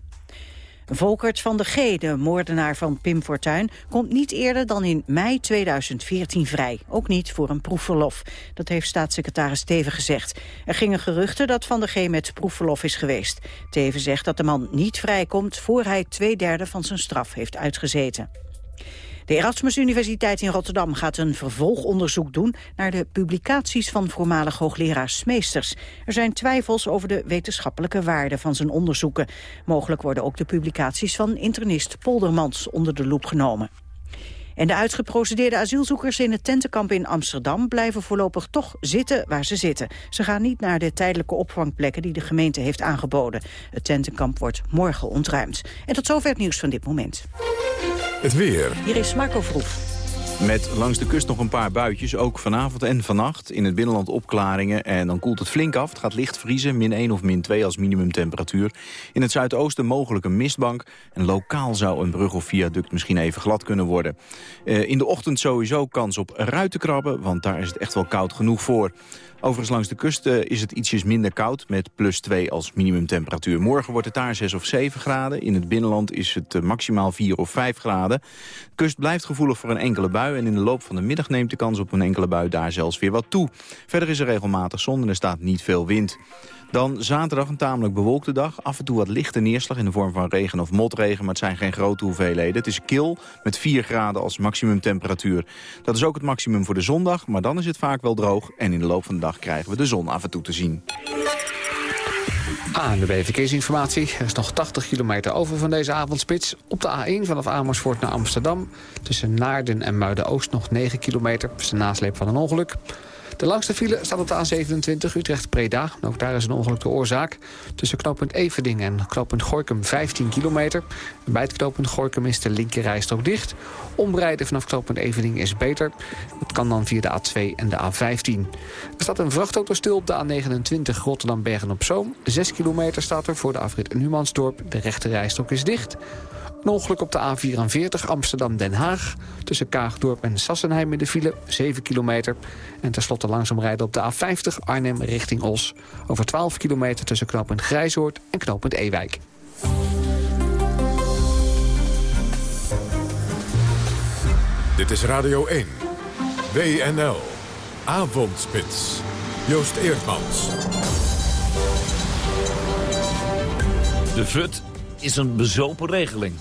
Volkert van der G, de moordenaar van Pim Fortuyn... komt niet eerder dan in mei 2014 vrij. Ook niet voor een proefverlof. Dat heeft staatssecretaris Teven gezegd. Er gingen geruchten dat van der G met proefverlof is geweest. Teven zegt dat de man niet vrijkomt... voor hij twee derde van zijn straf heeft uitgezeten. De Erasmus Universiteit in Rotterdam gaat een vervolgonderzoek doen naar de publicaties van voormalig hoogleraar Smeesters. Er zijn twijfels over de wetenschappelijke waarde van zijn onderzoeken. Mogelijk worden ook de publicaties van internist Poldermans onder de loep genomen. En de uitgeprocedeerde asielzoekers in het tentenkamp in Amsterdam blijven voorlopig toch zitten waar ze zitten. Ze gaan niet naar de tijdelijke opvangplekken die de gemeente heeft aangeboden. Het tentenkamp wordt morgen ontruimd. En tot zover het nieuws van dit moment. Het weer. Hier is Marco Vroef. Met langs de kust nog een paar buitjes, ook vanavond en vannacht. In het binnenland opklaringen en dan koelt het flink af. Het gaat licht vriezen, min 1 of min 2 als minimumtemperatuur. In het zuidoosten mogelijk een mistbank. En lokaal zou een brug of viaduct misschien even glad kunnen worden. Uh, in de ochtend sowieso kans op ruitenkrabben, want daar is het echt wel koud genoeg voor. Overigens langs de kust uh, is het ietsjes minder koud met plus 2 als minimumtemperatuur. Morgen wordt het daar 6 of 7 graden. In het binnenland is het uh, maximaal 4 of 5 graden. De kust blijft gevoelig voor een enkele bui... en in de loop van de middag neemt de kans op een enkele bui daar zelfs weer wat toe. Verder is er regelmatig zon en er staat niet veel wind. Dan zaterdag een tamelijk bewolkte dag. Af en toe wat lichte neerslag in de vorm van regen of motregen... maar het zijn geen grote hoeveelheden. Het is kil met 4 graden als maximumtemperatuur. Dat is ook het maximum voor de zondag, maar dan is het vaak wel droog... en in de loop van de dag krijgen we de zon af en toe te zien. ANWB Verkeersinformatie. Er is nog 80 kilometer over van deze avondspits. Op de A1 vanaf Amersfoort naar Amsterdam. Tussen Naarden en Muiden-Oost nog 9 kilometer. Dat de nasleep van een ongeluk. De langste file staat op de A27 Utrecht-Preda. Ook daar is een ongeluk de oorzaak. Tussen knooppunt Everding en knooppunt Gorkum 15 kilometer. Bij het knooppunt Gorkum is de linkerrijstrook dicht. Omrijden vanaf knooppunt Everding is beter. Dat kan dan via de A2 en de A15. Er staat een vrachtauto stil op de A29 Rotterdam-Bergen-op-Zoom. 6 kilometer staat er voor de afrit Numansdorp. De rechterrijstrook is dicht. Een ongeluk op de A44 Amsterdam-Den Haag. Tussen Kaagdorp en Sassenheim in de file, 7 kilometer. En tenslotte langzaam rijden op de A50 Arnhem richting Os. Over 12 kilometer tussen knooppunt Grijzoord en knooppunt Ewijk. Dit is Radio 1. WNL. Avondspits. Joost Eerdmans. De VUT is een bezopen regeling.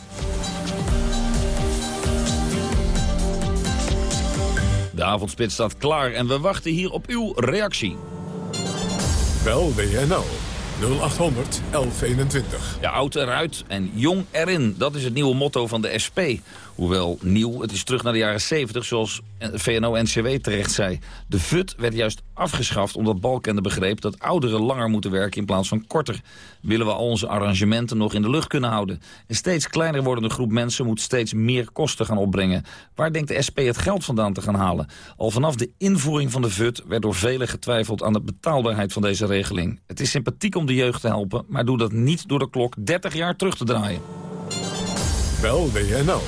De avondspit staat klaar en we wachten hier op uw reactie. Bel WNL 0800 1121. Ja, oud eruit en jong erin. Dat is het nieuwe motto van de SP. Hoewel nieuw, het is terug naar de jaren 70, zoals VNO-NCW terecht zei. De VUT werd juist afgeschaft omdat Balkende begreep... dat ouderen langer moeten werken in plaats van korter. Willen we al onze arrangementen nog in de lucht kunnen houden. Een steeds kleiner wordende groep mensen moet steeds meer kosten gaan opbrengen. Waar denkt de SP het geld vandaan te gaan halen? Al vanaf de invoering van de VUT werd door velen getwijfeld aan de betaalbaarheid van deze regeling. Het is sympathiek om de jeugd te helpen, maar doe dat niet door de klok 30 jaar terug te draaien. Bel WNL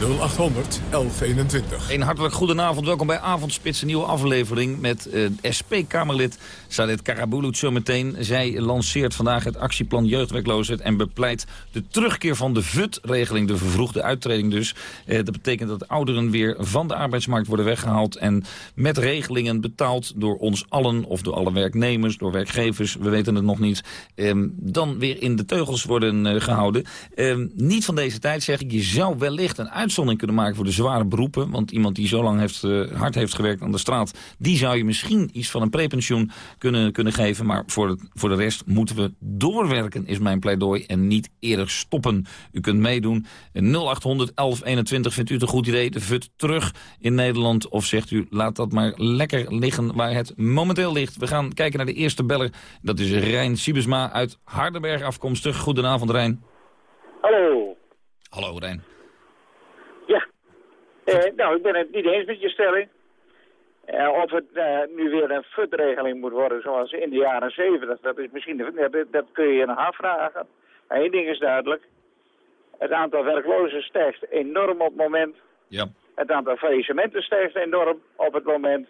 0800 1121. Een hartelijk goedenavond. Welkom bij Avondspits, een nieuwe aflevering met uh, SP-Kamerlid Sadet Karabulut zometeen. Zij lanceert vandaag het actieplan jeugdwerkloosheid en bepleit de terugkeer van de VUT-regeling, de vervroegde uittreding dus. Uh, dat betekent dat ouderen weer van de arbeidsmarkt worden weggehaald en met regelingen betaald door ons allen of door alle werknemers, door werkgevers, we weten het nog niet, um, dan weer in de teugels worden uh, gehouden. Um, niet van deze tijd zeg ik, je zou wellicht een uitzondering kunnen maken voor de zware beroepen, want iemand die zo lang heeft, hard heeft gewerkt aan de straat, die zou je misschien iets van een prepensioen kunnen, kunnen geven. Maar voor, het, voor de rest moeten we doorwerken, is mijn pleidooi. En niet eerder stoppen. U kunt meedoen. 0800 1121 vindt u het een goed idee. De VUT terug in Nederland. Of zegt u, laat dat maar lekker liggen waar het momenteel ligt. We gaan kijken naar de eerste beller. Dat is Rijn Siebesma uit Hardenberg afkomstig. Goedenavond, Rijn. Hallo. Hallo, Rijn. Eh, nou, ik ben het niet eens met je stelling. Uh, of het uh, nu weer een FUT-regeling moet worden zoals in de jaren 70, dat, is misschien, dat, dat kun je je nog afvragen. Maar één ding is duidelijk. Het aantal werklozen stijgt enorm op het moment. Ja. Het aantal faillissementen stijgt enorm op het moment.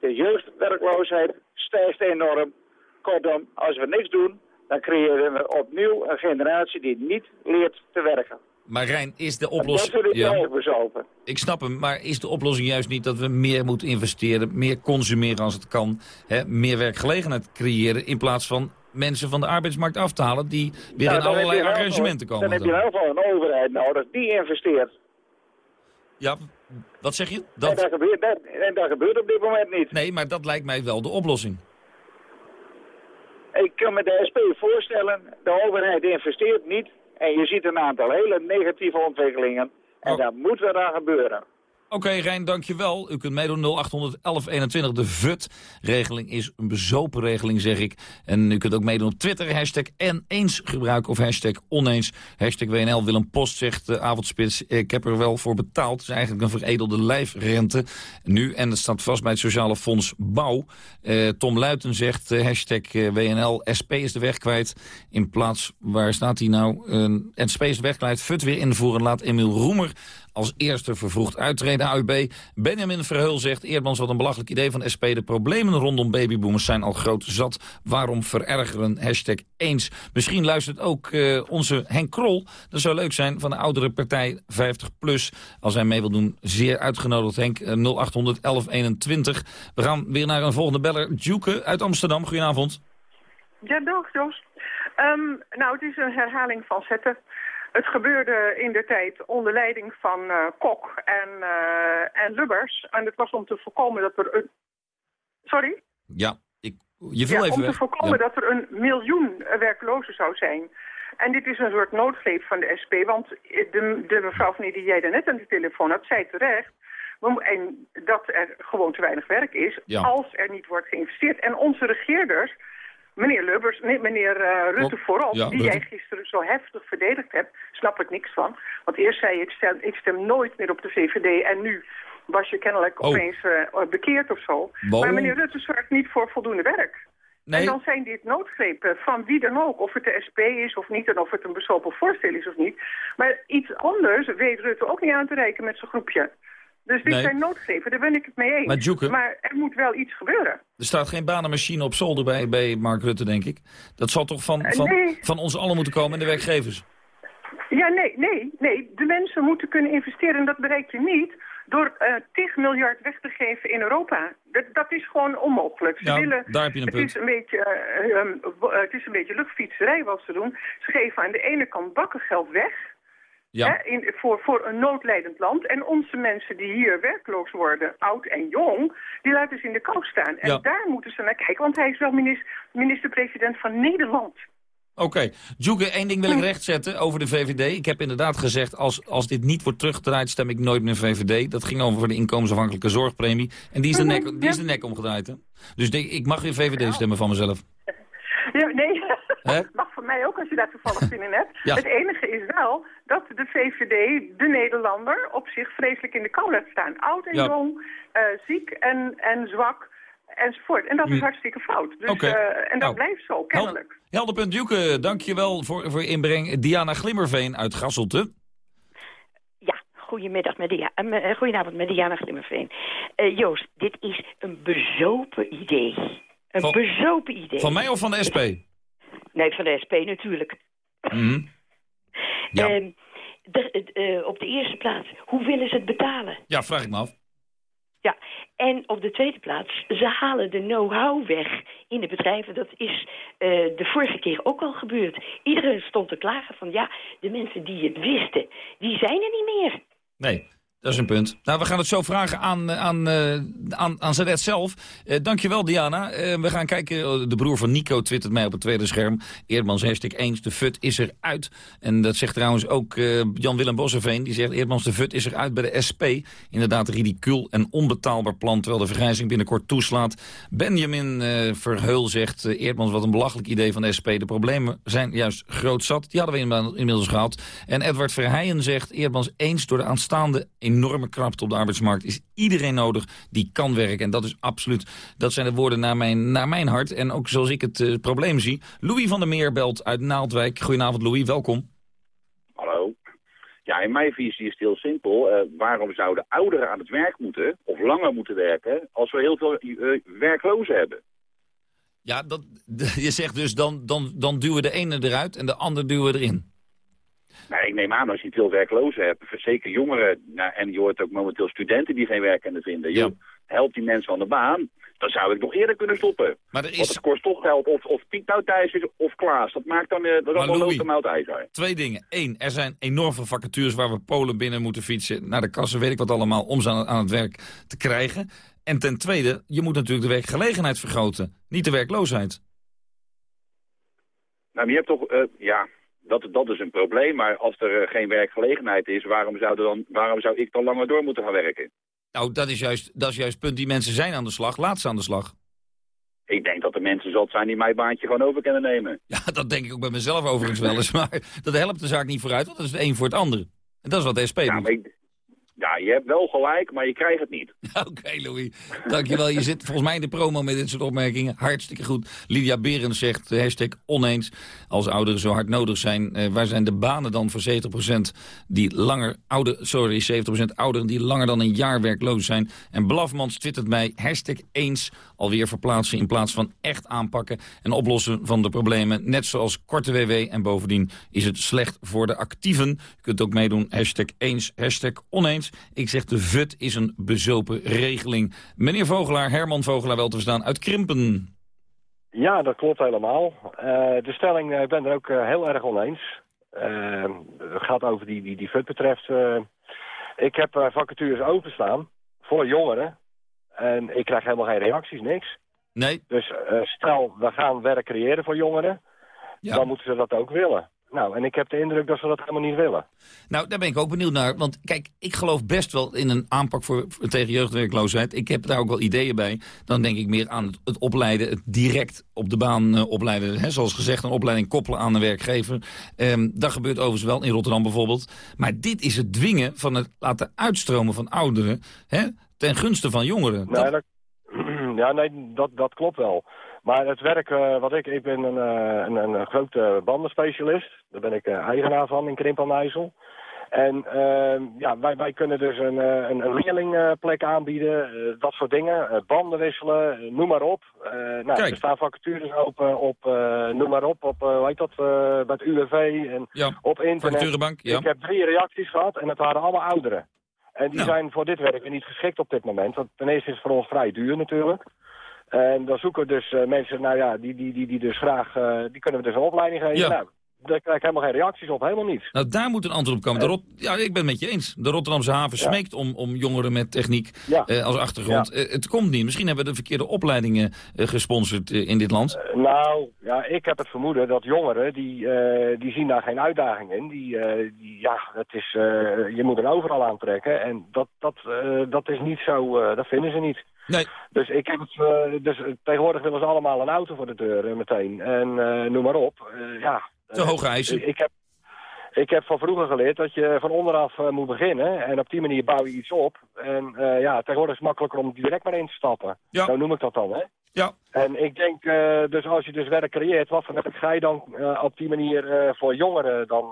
De jeugdwerkloosheid stijgt enorm. Kortom, als we niks doen, dan creëren we opnieuw een generatie die niet leert te werken. Maar Rijn, is de oplossing... Dat ik ja. bezopen. Ik snap hem, maar is de oplossing juist niet dat we meer moeten investeren... meer consumeren als het kan, hè, meer werkgelegenheid creëren... in plaats van mensen van de arbeidsmarkt af te halen... die weer nou, in allerlei arrangementen komen. Dan heb je ieder geval een overheid nodig die investeert. Ja, wat zeg je? Dat... En, dat gebeurt, dat, en dat gebeurt op dit moment niet. Nee, maar dat lijkt mij wel de oplossing. Ik kan me de SP voorstellen, de overheid investeert niet... En je ziet een aantal hele negatieve ontwikkelingen. En oh. dat moet er aan gebeuren. Oké, okay, Rijn, dankjewel. U kunt meedoen 0800 1121. De VUT-regeling is een bezopen regeling, zeg ik. En u kunt ook meedoen op Twitter. Hashtag en gebruiken of hashtag oneens. Hashtag WNL Willem Post zegt de avondspits. Ik heb er wel voor betaald. Het is eigenlijk een veredelde lijfrente. Nu, en het staat vast bij het Sociale Fonds Bouw. Uh, Tom Luiten zegt uh, hashtag WNL. SP is de weg kwijt. In plaats, waar staat hij nou? SP is de weg kwijt. VUT weer invoeren. Laat Emiel Roemer als eerste vervroegd uittreden. AUB Benjamin Verheul zegt... Eerdmans wat een belachelijk idee van SP. De problemen rondom babyboomers zijn al groot zat. Waarom verergeren? Hashtag eens. Misschien luistert ook uh, onze Henk Krol. Dat zou leuk zijn van de oudere partij 50 plus. Als hij mee wil doen, zeer uitgenodigd Henk. Uh, 0800 1121. We gaan weer naar een volgende beller. Juke uit Amsterdam. Goedenavond. Ja, dag Jos. Um, nou, het is een herhaling van zetten. Het gebeurde in de tijd onder leiding van uh, Kok en, uh, en Lubbers. En het was om te voorkomen dat er een... Sorry? Ja, ik, je viel ja, even om te voorkomen dat er een miljoen werklozen zou zijn. En dit is een soort noodgreep van de SP, want de, de mevrouw van die jij daarnet aan de telefoon had, zei terecht... En dat er gewoon te weinig werk is ja. als er niet wordt geïnvesteerd. En onze regeerders Meneer Lubbers, nee, meneer uh, Rutte vooral, ja, die jij gisteren zo heftig verdedigd hebt, snap ik niks van. Want eerst zei je, ik stem, ik stem nooit meer op de VVD en nu was je kennelijk oh. opeens uh, bekeerd of zo. Wow. Maar meneer Rutte zorgt niet voor voldoende werk. Nee. En dan zijn dit noodgrepen van wie dan ook, of het de SP is of niet... en of het een bezopen voorstel is of niet. Maar iets anders weet Rutte ook niet aan te reiken met zijn groepje. Dus dit Nee. zijn noodgrepen, daar ben ik het mee eens. Maar er moet wel iets gebeuren. Er staat geen banenmachine op zolder bij, bij Mark Rutte, denk ik. Dat zal toch van, Eh, van, nee. van ons allen moeten komen en de werkgevers. Ja, nee, nee, nee. De mensen moeten kunnen investeren en dat bereik je niet door eh 10 miljard weg te geven in Europa. Dat, dat is gewoon onmogelijk. Ze Ja, willen, daar heb je een het punt. Is een beetje, eh, ehm, eh, het is een beetje luchtfietserij wat ze doen. Ze geven aan de ene kant bakkengeld weg Ja. hè, in, voor, voor een noodlijdend land. En onze mensen die hier werkloos worden, oud en jong, die laten ze in de kou staan. En Ja. daar moeten ze naar kijken, want hij is wel minis- minister-president van Nederland. Oké. Okay. één ding wil ik rechtzetten over de VVD. Ik heb inderdaad gezegd, als, als dit niet wordt teruggedraaid... stem ik nooit meer VVD. Dat ging over de inkomensafhankelijke zorgpremie. En die is de nek, die is de nek omgedraaid, hè? Dus ik mag weer VVD stemmen van mezelf. Ja, nee, mag voor mij ook als je daar toevallig zin in hebt. Het enige is wel dat de VVD, de Nederlander, op zich vreselijk in de kou laat staan. Oud en jong, uh, ziek en, en zwak enzovoort. En dat is hm. hartstikke fout. Dus, uh, en dat nou, blijft zo, kennelijk. Helderpunt Juke, dankjewel voor, voor inbreng. Diana Glimmerveen uit Gasselte. Ja, goedemiddag, met Dia uh, goedenavond met Diana Glimmerveen. Uh, Joost, dit is een bezopen idee. Een van, bezopen idee. Van mij of van de SP? Nee, van de SP natuurlijk. Mm ja. Ehm, de, op de eerste plaats, hoe willen ze het betalen? Ja, vraag ik me af. Ja, en op de tweede plaats, ze halen de know-how weg in de bedrijven. Dat is uh, de vorige keer ook al gebeurd. Iedereen stond te klagen van, ja, de mensen die het wisten, die zijn er niet meer. Nee, dat is een punt. Nou, we gaan het zo vragen aan, eh, aan, uh, aan, aan Zadet zelf. Uh, dankjewel, Diana. We gaan kijken. De broer van Nico twittert mij op het tweede scherm. Eerdmans hashtag eens, de fut is er uit. En dat zegt trouwens ook Jan-Willem Bosseveen. Die zegt, Eerdmans, de fut is er uit bij de SP. Inderdaad, ridicuul en onbetaalbaar plan... terwijl de vergrijzing binnenkort toeslaat. Benjamin Verheul zegt, Eerdmans, wat een belachelijk idee van de SP. De problemen zijn juist groot zat. Die hadden we inmiddels gehad. En Edward Verheijen zegt, Eerdmans, eens door de aanstaande enorme krapte op de arbeidsmarkt. Is iedereen nodig die kan werken. En dat is absoluut, dat zijn de woorden naar mijn, naar mijn hart. En ook zoals ik het uh, probleem zie. Louis van der Meer belt uit Naaldwijk. Goedenavond Louis, welkom. Hallo. Ja, in mijn visie is het heel simpel. Uh, waarom zouden ouderen aan het werk moeten, of langer moeten werken, als we heel veel uh, werklozen hebben? Ja, dat, je zegt dus dan, dan, dan duwen we de ene eruit en de ander duwen we erin. Nou, ik neem aan als je veel werklozen hebt, zeker jongeren, nou, en je hoort ook momenteel studenten die geen werk kunnen vinden. Ja. helpt die mensen van de baan, dan zou ik nog eerder kunnen stoppen. Maar er is... Want het kost toch geld, of, of Piet nou thuis is, of Klaas. Dat maakt dan, uh, dat is allemaal ijzer. Twee dingen. Eén, er zijn enorm veel vacatures waar we Polen binnen moeten fietsen, naar de kassen, weet ik wat allemaal, om ze aan, aan het werk te krijgen. En ten tweede, je moet natuurlijk de werkgelegenheid vergroten, niet de werkloosheid. Nou, je hebt toch, uh, ja, dat, dat is een probleem. Maar als er eh, geen werkgelegenheid is, waarom zou, dan, waarom zou ik dan langer door moeten gaan werken? Nou, dat is, juist, dat is juist het punt. Die mensen zijn aan de slag. Laat ze aan de slag. Ik denk dat er mensen zat zijn die mijn baantje gewoon over kunnen nemen. Ja, dat denk ik ook bij mezelf overigens wel eens. Maar dat helpt de zaak niet vooruit, want dat is het een voor het andere. En dat is wat de SP ja, doet. Ja, je hebt wel gelijk, maar je krijgt het niet. Oké, Louis. Dankjewel. Je zit volgens mij in de promo met dit soort opmerkingen. Hartstikke goed. Lydia Berens zegt, hashtag oneens. Als ouderen zo hard nodig zijn, eh, waar zijn de banen dan voor 70% die langer, oude, sorry, 70% ouderen die langer dan een jaar werkloos zijn? En Blafmans twittert mij, hashtag eens, alweer verplaatsen in plaats van echt aanpakken en oplossen van de problemen. Net zoals korte WW en bovendien is het slecht voor de actieven. Je kunt ook meedoen, hashtag eens, hashtag oneens. Ik zeg de VUT is een bezopen regeling. Meneer Vogelaar, Herman Vogelaar wel te verstaan, uit Krimpen. Ja, dat klopt helemaal. Uh, de stelling, ik ben er ook uh, heel erg oneens. Het gaat over die, die, die VUT betreft. ik heb vacatures openstaan voor jongeren. En ik krijg helemaal geen reacties, niks. Nee. Dus stel, we gaan werk creëren voor jongeren. Ja. Dan moeten ze dat ook willen. Nou, en ik heb de indruk dat ze dat helemaal niet willen. Nou, daar ben ik ook benieuwd naar. Want kijk, ik geloof best wel in een aanpak voor, tegen jeugdwerkloosheid. Ik heb daar ook wel ideeën bij. Dan denk ik meer aan het, het opleiden, het direct op de baan uh, opleiden. Hè, zoals gezegd, een opleiding koppelen aan de werkgever. Um, dat gebeurt overigens wel in Rotterdam bijvoorbeeld. Maar dit is het dwingen van het laten uitstromen van ouderen... Hè, ten gunste van jongeren. Nee, dat... ja, nee, dat, dat klopt wel. Maar het werk uh, wat ik, ik ben een, uh, een, een grote bandenspecialist. Daar ben ik uh, eigenaar van in Krimp IJssel. En ehm, ja, wij, wij kunnen dus een, een, een leerlingplek aanbieden, dat soort dingen. banden wisselen, noem maar op. nou, er staan vacatures open op, noem maar op, op hoe heet dat, bij het UWV en ja, op internet. Ja. Ik heb drie reacties gehad en het waren allemaal ouderen. En die zijn voor dit werk niet geschikt op dit moment. Want ten eerste is het voor ons vrij duur natuurlijk. En dan zoeken we dus uh, mensen, nou ja, die, die, die, die dus graag, uh, die kunnen we dus een opleiding geven. Ja. Nou, daar krijg ik helemaal geen reacties op, helemaal niet. Nou, daar moet een antwoord op komen. De Rot ja, ik ben het met je eens. De Rotterdamse haven smeekt om, om jongeren met techniek eh, als achtergrond. Eh, het komt niet. Misschien hebben we de verkeerde opleidingen eh, gesponsord in dit land. Nou, ja, ik heb het vermoeden dat jongeren, die, die zien daar geen uitdaging in. Die, die, ja, het is, je moet er overal aantrekken. En dat, dat, dat is niet zo, dat vinden ze niet. Nee. Dus, ik heb het, dus tegenwoordig willen ze allemaal een auto voor de deur meteen. En noem maar op. Ja, Te hoge eisen. ik, ik heb, ik heb van vroeger geleerd dat je van onderaf eh, moet beginnen. En op die manier bouw je iets op. En eh, ja, tegenwoordig is het makkelijker om direct maar in te stappen. Ja. Zo noem ik dat dan, hè? Ja. En ik denk, eh, dus als je dus werk creëert, wat voor werk ga je dan eh, op die manier eh, voor jongeren dan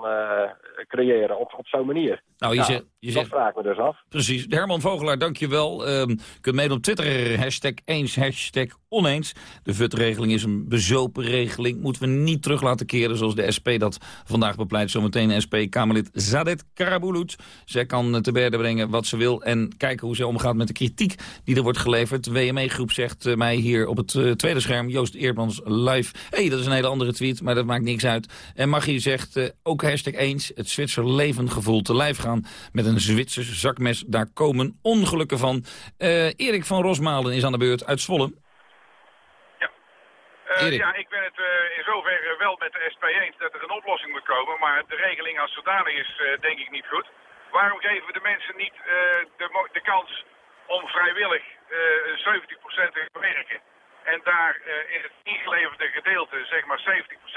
creëren, op, op zo'n manier? Nou, je Ja, zegt- je dat zegt- vraag ik me dus af. Precies. Herman Vogelaar, dankjewel. Ehm je kunt meedoen op Twitter, hashtag eens, hashtag oneens. De VUT-regeling is een bezopen regeling. Moeten we niet terug laten keren zoals de SP dat vandaag bepleit. Zometeen SP-Kamerlid Zadet Karabulut. Zij kan te berde brengen wat ze wil en kijken hoe ze omgaat met de kritiek die er wordt geleverd. De WME-groep zegt mij hier op het eh, tweede scherm, Joost Eerdmans live. Hé, hey, dat is een hele andere tweet, maar dat maakt niks uit. En Magie zegt, eh, ook hashtag eens, het Zwitser levengevoel te lijf gaan met een Zwitsers zakmes. Daar komen ongelukken van. Eh, Erik van Rosmalen is aan de beurt uit Zwolle. Erik. ja, ik ben het in zoverre wel met de SP eens dat er een oplossing moet komen. Maar de regeling als zodanig is denk ik niet goed. Waarom geven we de mensen niet de, de kans om vrijwillig eh 70% te werken? En daar eh, in het ingeleverde gedeelte, zeg maar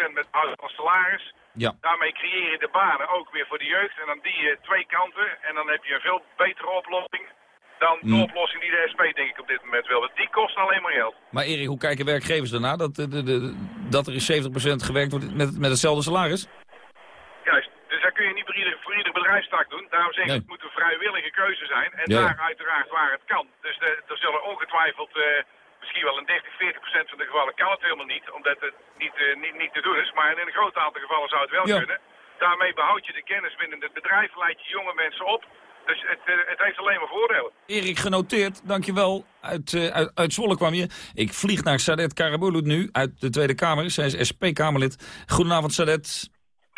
70% met houden van salaris. Ja. Daarmee creëer je de banen ook weer voor de jeugd. En dan die je twee kanten. En dan heb je een veel betere oplossing dan de Mm. oplossing die de SP denk ik op dit moment wil. Want die kost alleen maar geld. Maar Erik, hoe kijken werkgevers daarna? Dat, de, de, de- dat er in 70% gewerkt wordt met, met hetzelfde salaris? Juist. Dus dat kun je niet voor ieder, voor ieder bedrijfstak doen. Daarom zeg ik, Nee. het moet een vrijwillige keuze zijn. En Ja, daar uiteraard waar het kan. Dus er zullen ongetwijfeld eh, misschien wel in 30, 40 procent van de gevallen kan het helemaal niet. Omdat het niet, eh, niet, niet te doen is. Maar in een groot aantal gevallen zou het wel Ja. kunnen. Daarmee behoud je de kennis binnen het bedrijf, leid je jonge mensen op. Dus het, eh, het heeft alleen maar voordelen. Erik, genoteerd. Dankjewel. Uit, uit, uit Zwolle kwam je. Ik vlieg naar Sadet Karabulut nu, uit de Tweede Kamer. Zij is SP-Kamerlid. Goedenavond, Sadet.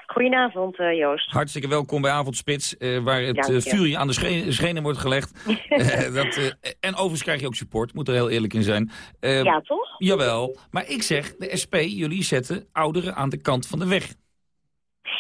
Goedenavond, eh, Joost. Hartstikke welkom bij Avondspits, eh, waar het vuur je aan de sche- schenen wordt gelegd. Dat, en overigens krijg je ook support, moet er heel eerlijk in zijn. Ja, toch? Jawel, maar ik zeg, de SP, jullie zetten ouderen aan de kant van de weg.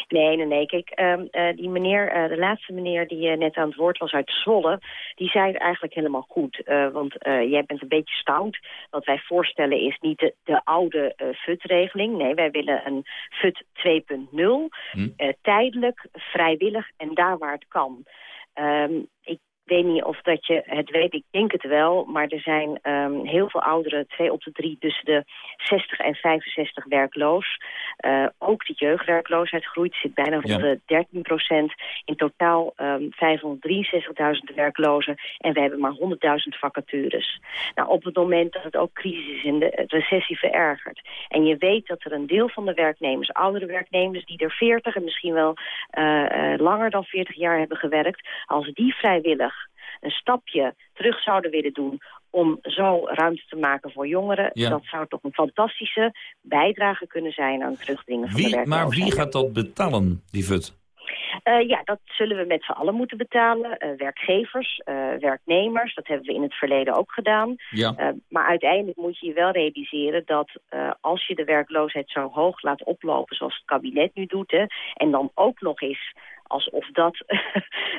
Nee, nee, nee. Kijk, eh, die meneer, eh, de laatste meneer die eh, net aan het woord was uit Zwolle, die zei het eigenlijk helemaal goed. Want jij bent een beetje stout. Wat wij voorstellen is niet de, de oude FUT-regeling. Nee, wij willen een FUT 2.0. eh, tijdelijk, vrijwillig en daar waar het kan. Ehm, ik weet niet of dat je het weet, ik denk het wel. Maar er zijn ehm, heel veel ouderen, twee op de drie tussen de 60 en 65 werkloos. Eh, ook de jeugdwerkloosheid groeit, zit bijna rond de 13 procent. In totaal ehm 563.000 werklozen en we hebben maar 100.000 vacatures. Nou, op het moment dat het ook crisis is en de recessie verergert... en je weet dat er een deel van de werknemers, oudere werknemers... die er 40 en misschien wel eh, eh, langer dan 40 jaar hebben gewerkt... als die vrijwillig een stapje terug zouden willen doen om zo ruimte te maken voor jongeren... Ja. dat zou toch een fantastische bijdrage kunnen zijn aan het terugdringen van de werkloosheid. maar wie gaat dat betalen, die fut? Eh, ja, dat zullen we met z'n allen moeten betalen. Eh, werkgevers, eh, werknemers, dat hebben we in het verleden ook gedaan. Ja. Maar uiteindelijk moet je je wel realiseren dat als je de werkloosheid zo hoog laat oplopen zoals het kabinet nu doet... Hè, en dan ook nog eens alsof dat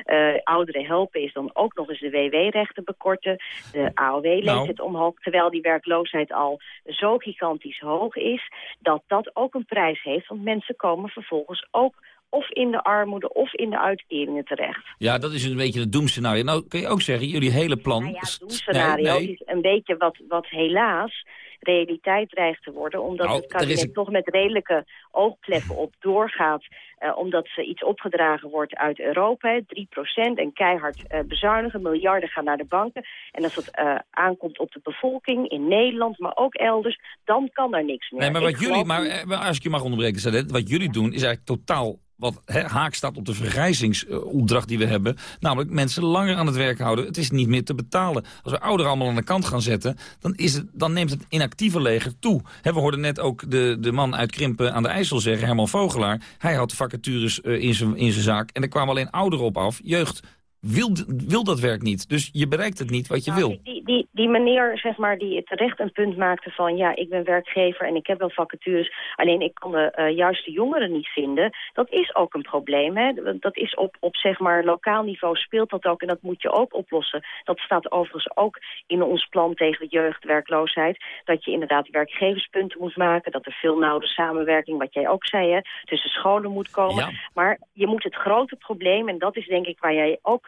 eh, ouderen helpen is, dan ook nog eens de WW-rechten bekorten. De AOW-leeftijd Nou. omhoog, terwijl die werkloosheid al zo gigantisch hoog is... dat dat ook een prijs heeft, want mensen komen vervolgens ook of in de armoede of in de uitkeringen terecht. Ja, dat is een beetje het doemscenario. Nou, kun je ook zeggen, jullie hele plan... Nou ja, st- doemscenario Nee, nee. is een beetje wat, wat helaas realiteit dreigt te worden. Omdat Nou, het kabinet een- toch met redelijke oogkleppen op doorgaat. eh, omdat ze iets opgedragen wordt uit Europa, hè, 3% en keihard eh, bezuinigen. Miljarden gaan naar de banken. En als het eh, aankomt op de bevolking in Nederland, maar ook elders, dan kan er niks meer. Nee, maar Ik wat jullie, maar, maar als ik je mag onderbreken, Sadet, wat jullie doen is eigenlijk totaal wat haak staat op de vergrijzingsopdracht die we hebben. Namelijk mensen langer aan het werk houden. Het is niet meer te betalen. Als we ouderen allemaal aan de kant gaan zetten, dan, is het, dan neemt het inactieve leger toe. we hoorden net ook de, de man uit Krimpen aan de IJssel zeggen, Herman Vogelaar. Hij had vacatures uh, in zijn zaak en er kwamen alleen ouderen op af. Jeugd wil, wil dat werk niet. Dus je bereikt het niet wat je nou, wil. Die, die, die meneer zeg maar, die terecht een punt maakte van... ja, ik ben werkgever en ik heb wel vacatures... alleen ik kan de uh, juiste jongeren niet vinden. Dat is ook een probleem. Hè? Dat is op, op zeg maar, lokaal niveau speelt dat ook... en dat moet je ook oplossen. Dat staat overigens ook in ons plan tegen jeugdwerkloosheid... dat je inderdaad werkgeverspunten moet maken... dat er veel nauwere samenwerking, wat jij ook zei... Hè, tussen scholen moet komen. Maar je moet het grote probleem... en dat is denk ik waar jij ook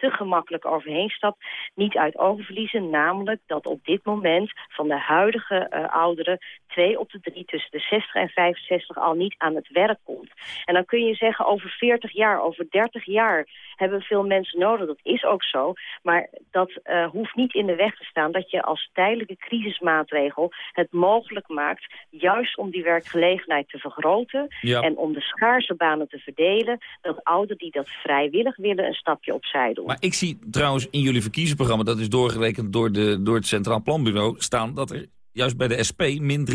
te gemakkelijk overheen stapt, niet uit ogen verliezen. Namelijk dat op dit moment van de huidige uh, ouderen twee op de drie tussen de 60 en 65 al niet aan het werk komt. En dan kun je zeggen over 40 jaar, over 30 jaar hebben veel mensen nodig. Dat is ook zo. Maar dat uh, hoeft niet in de weg te staan dat je als tijdelijke crisismaatregel het mogelijk maakt juist om die werkgelegenheid te vergroten en om de schaarse banen te verdelen, dat ouderen die dat vrijwillig willen een stapje opzij doen. Maar ik zie trouwens in jullie verkiezingsprogramma, dat is doorgerekend door, de, door het Centraal Planbureau, staan dat er juist bij de SP min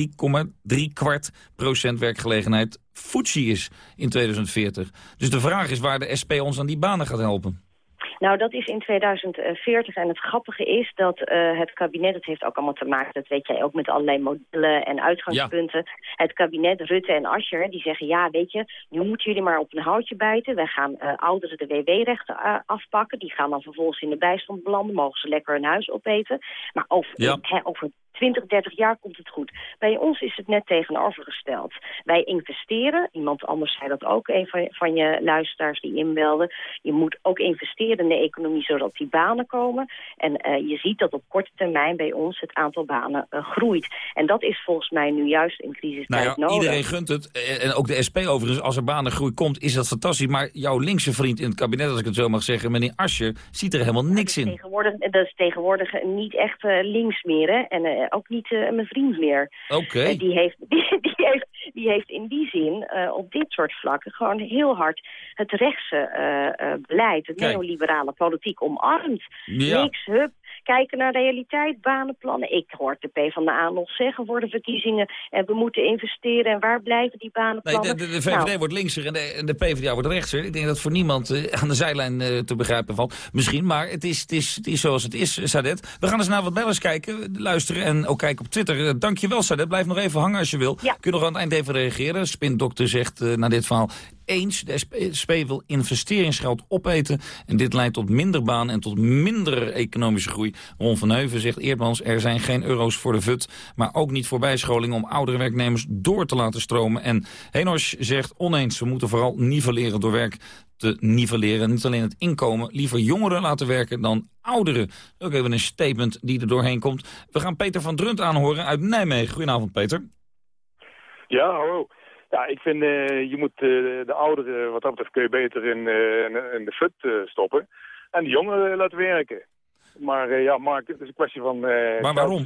3,3 kwart procent werkgelegenheid voetsie is in 2040. Dus de vraag is waar de SP ons aan die banen gaat helpen. Nou, dat is in 2040. En het grappige is dat uh, het kabinet, het heeft ook allemaal te maken, dat weet jij ook met allerlei modellen en uitgangspunten. Het kabinet, Rutte en Ascher, die zeggen, ja, weet je, nu moeten jullie maar op een houtje bijten. Wij gaan uh, ouderen de WW-rechten uh, afpakken. Die gaan dan vervolgens in de bijstand belanden, mogen ze lekker hun huis opeten. Maar over, ja. he, over 20, 30 jaar komt het goed. Bij ons is het net tegenovergesteld. Wij investeren, iemand anders zei dat ook, een van, van je luisteraars die inbelden. Je moet ook investeren in de economie zodat die banen komen. En uh, je ziet dat op korte termijn bij ons het aantal banen uh, groeit. En dat is volgens mij nu juist in crisistijd nou ja, nodig. Iedereen gunt het, en ook de SP overigens, als er banengroei komt, is dat fantastisch. Maar jouw linkse vriend in het kabinet, als ik het zo mag zeggen, meneer Ascher, ziet er helemaal niks in. Tegenwoordig, dat is tegenwoordig niet echt uh, links meer, hè. En ook niet mijn vriend meer. Oké. Okay. Die, heeft, die, die, heeft, die heeft in die zin op dit soort vlakken gewoon heel hard het rechtse beleid, het Kijk. Politiek omarmd. Ja. Niks, hup, kijken naar realiteit, banenplannen. Ik hoor de PvdA nog zeggen voor de verkiezingen... en we moeten investeren en waar blijven die banenplannen? Nee, de, de, de VVD nou. wordt linkser en de, en de, PvdA wordt rechtser. Ik denk dat voor niemand uh, aan de zijlijn uh, te begrijpen valt. Misschien, maar het is, het, is, het is zoals het is, Sadet. We gaan eens naar wat bellers kijken, luisteren en ook kijken op Twitter. Uh, dankjewel, Sadet. Blijf nog even hangen als je wil. Ja. Kun je nog aan het eind even reageren? Spindokter zegt naar dit verhaal eens. De SP wil investeringsgeld opeten. En dit leidt tot minder baan en tot minder economische groei. Ron van Heuven zegt Eerdmans, er zijn geen euro's voor de VUT. Maar ook niet voor bijscholing om oudere werknemers door te laten stromen. En Henosh zegt oneens, we moeten vooral nivelleren door werk te nivelleren. Niet alleen het inkomen, liever jongeren laten werken dan ouderen. Ook even een statement die er doorheen komt. We gaan Peter van Drunt aanhoren uit Nijmegen. Goedenavond, Peter. Ja, hallo. Ja, ik vind uh, je moet uh, de ouderen, wat dat betreft, kun je beter in, uh, in de fut stoppen. En de jongeren laten werken. Maar ja, Mark, het is een kwestie van maar waarom?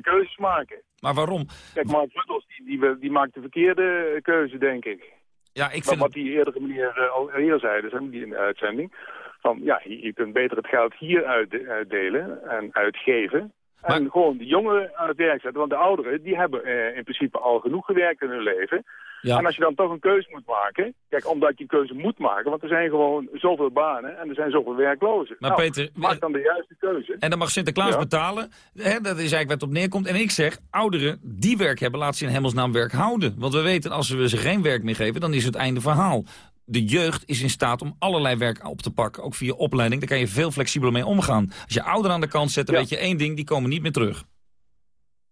keuzes maken. Maar waarom? Kijk, Mark Ruttels, die, die, die maakt de verkeerde keuze, denk ik. Ja, ik vind... Wat die eerdere meneer al eerder zei, dus die in de uitzending. Van, ja, je, je kunt beter het geld hier uitdelen en uitgeven. Maar... En gewoon de jongeren aan het werk zetten. Want de ouderen, die hebben eh, in principe al genoeg gewerkt in hun leven. Ja. En als je dan toch een keuze moet maken... Kijk, omdat je een keuze moet maken... Want er zijn gewoon zoveel banen en er zijn zoveel werklozen. Maar nou, Peter... Maak dan de juiste keuze. En dan mag Sinterklaas ja. betalen. Hè, dat is eigenlijk wat op neerkomt. En ik zeg, ouderen die werk hebben, laat ze in hemelsnaam werk houden. Want we weten, als we ze geen werk meer geven, dan is het einde verhaal de jeugd is in staat om allerlei werk op te pakken. Ook via opleiding. Daar kan je veel flexibeler mee omgaan. Als je ouderen aan de kant zet, dan ja. weet je één ding. Die komen niet meer terug.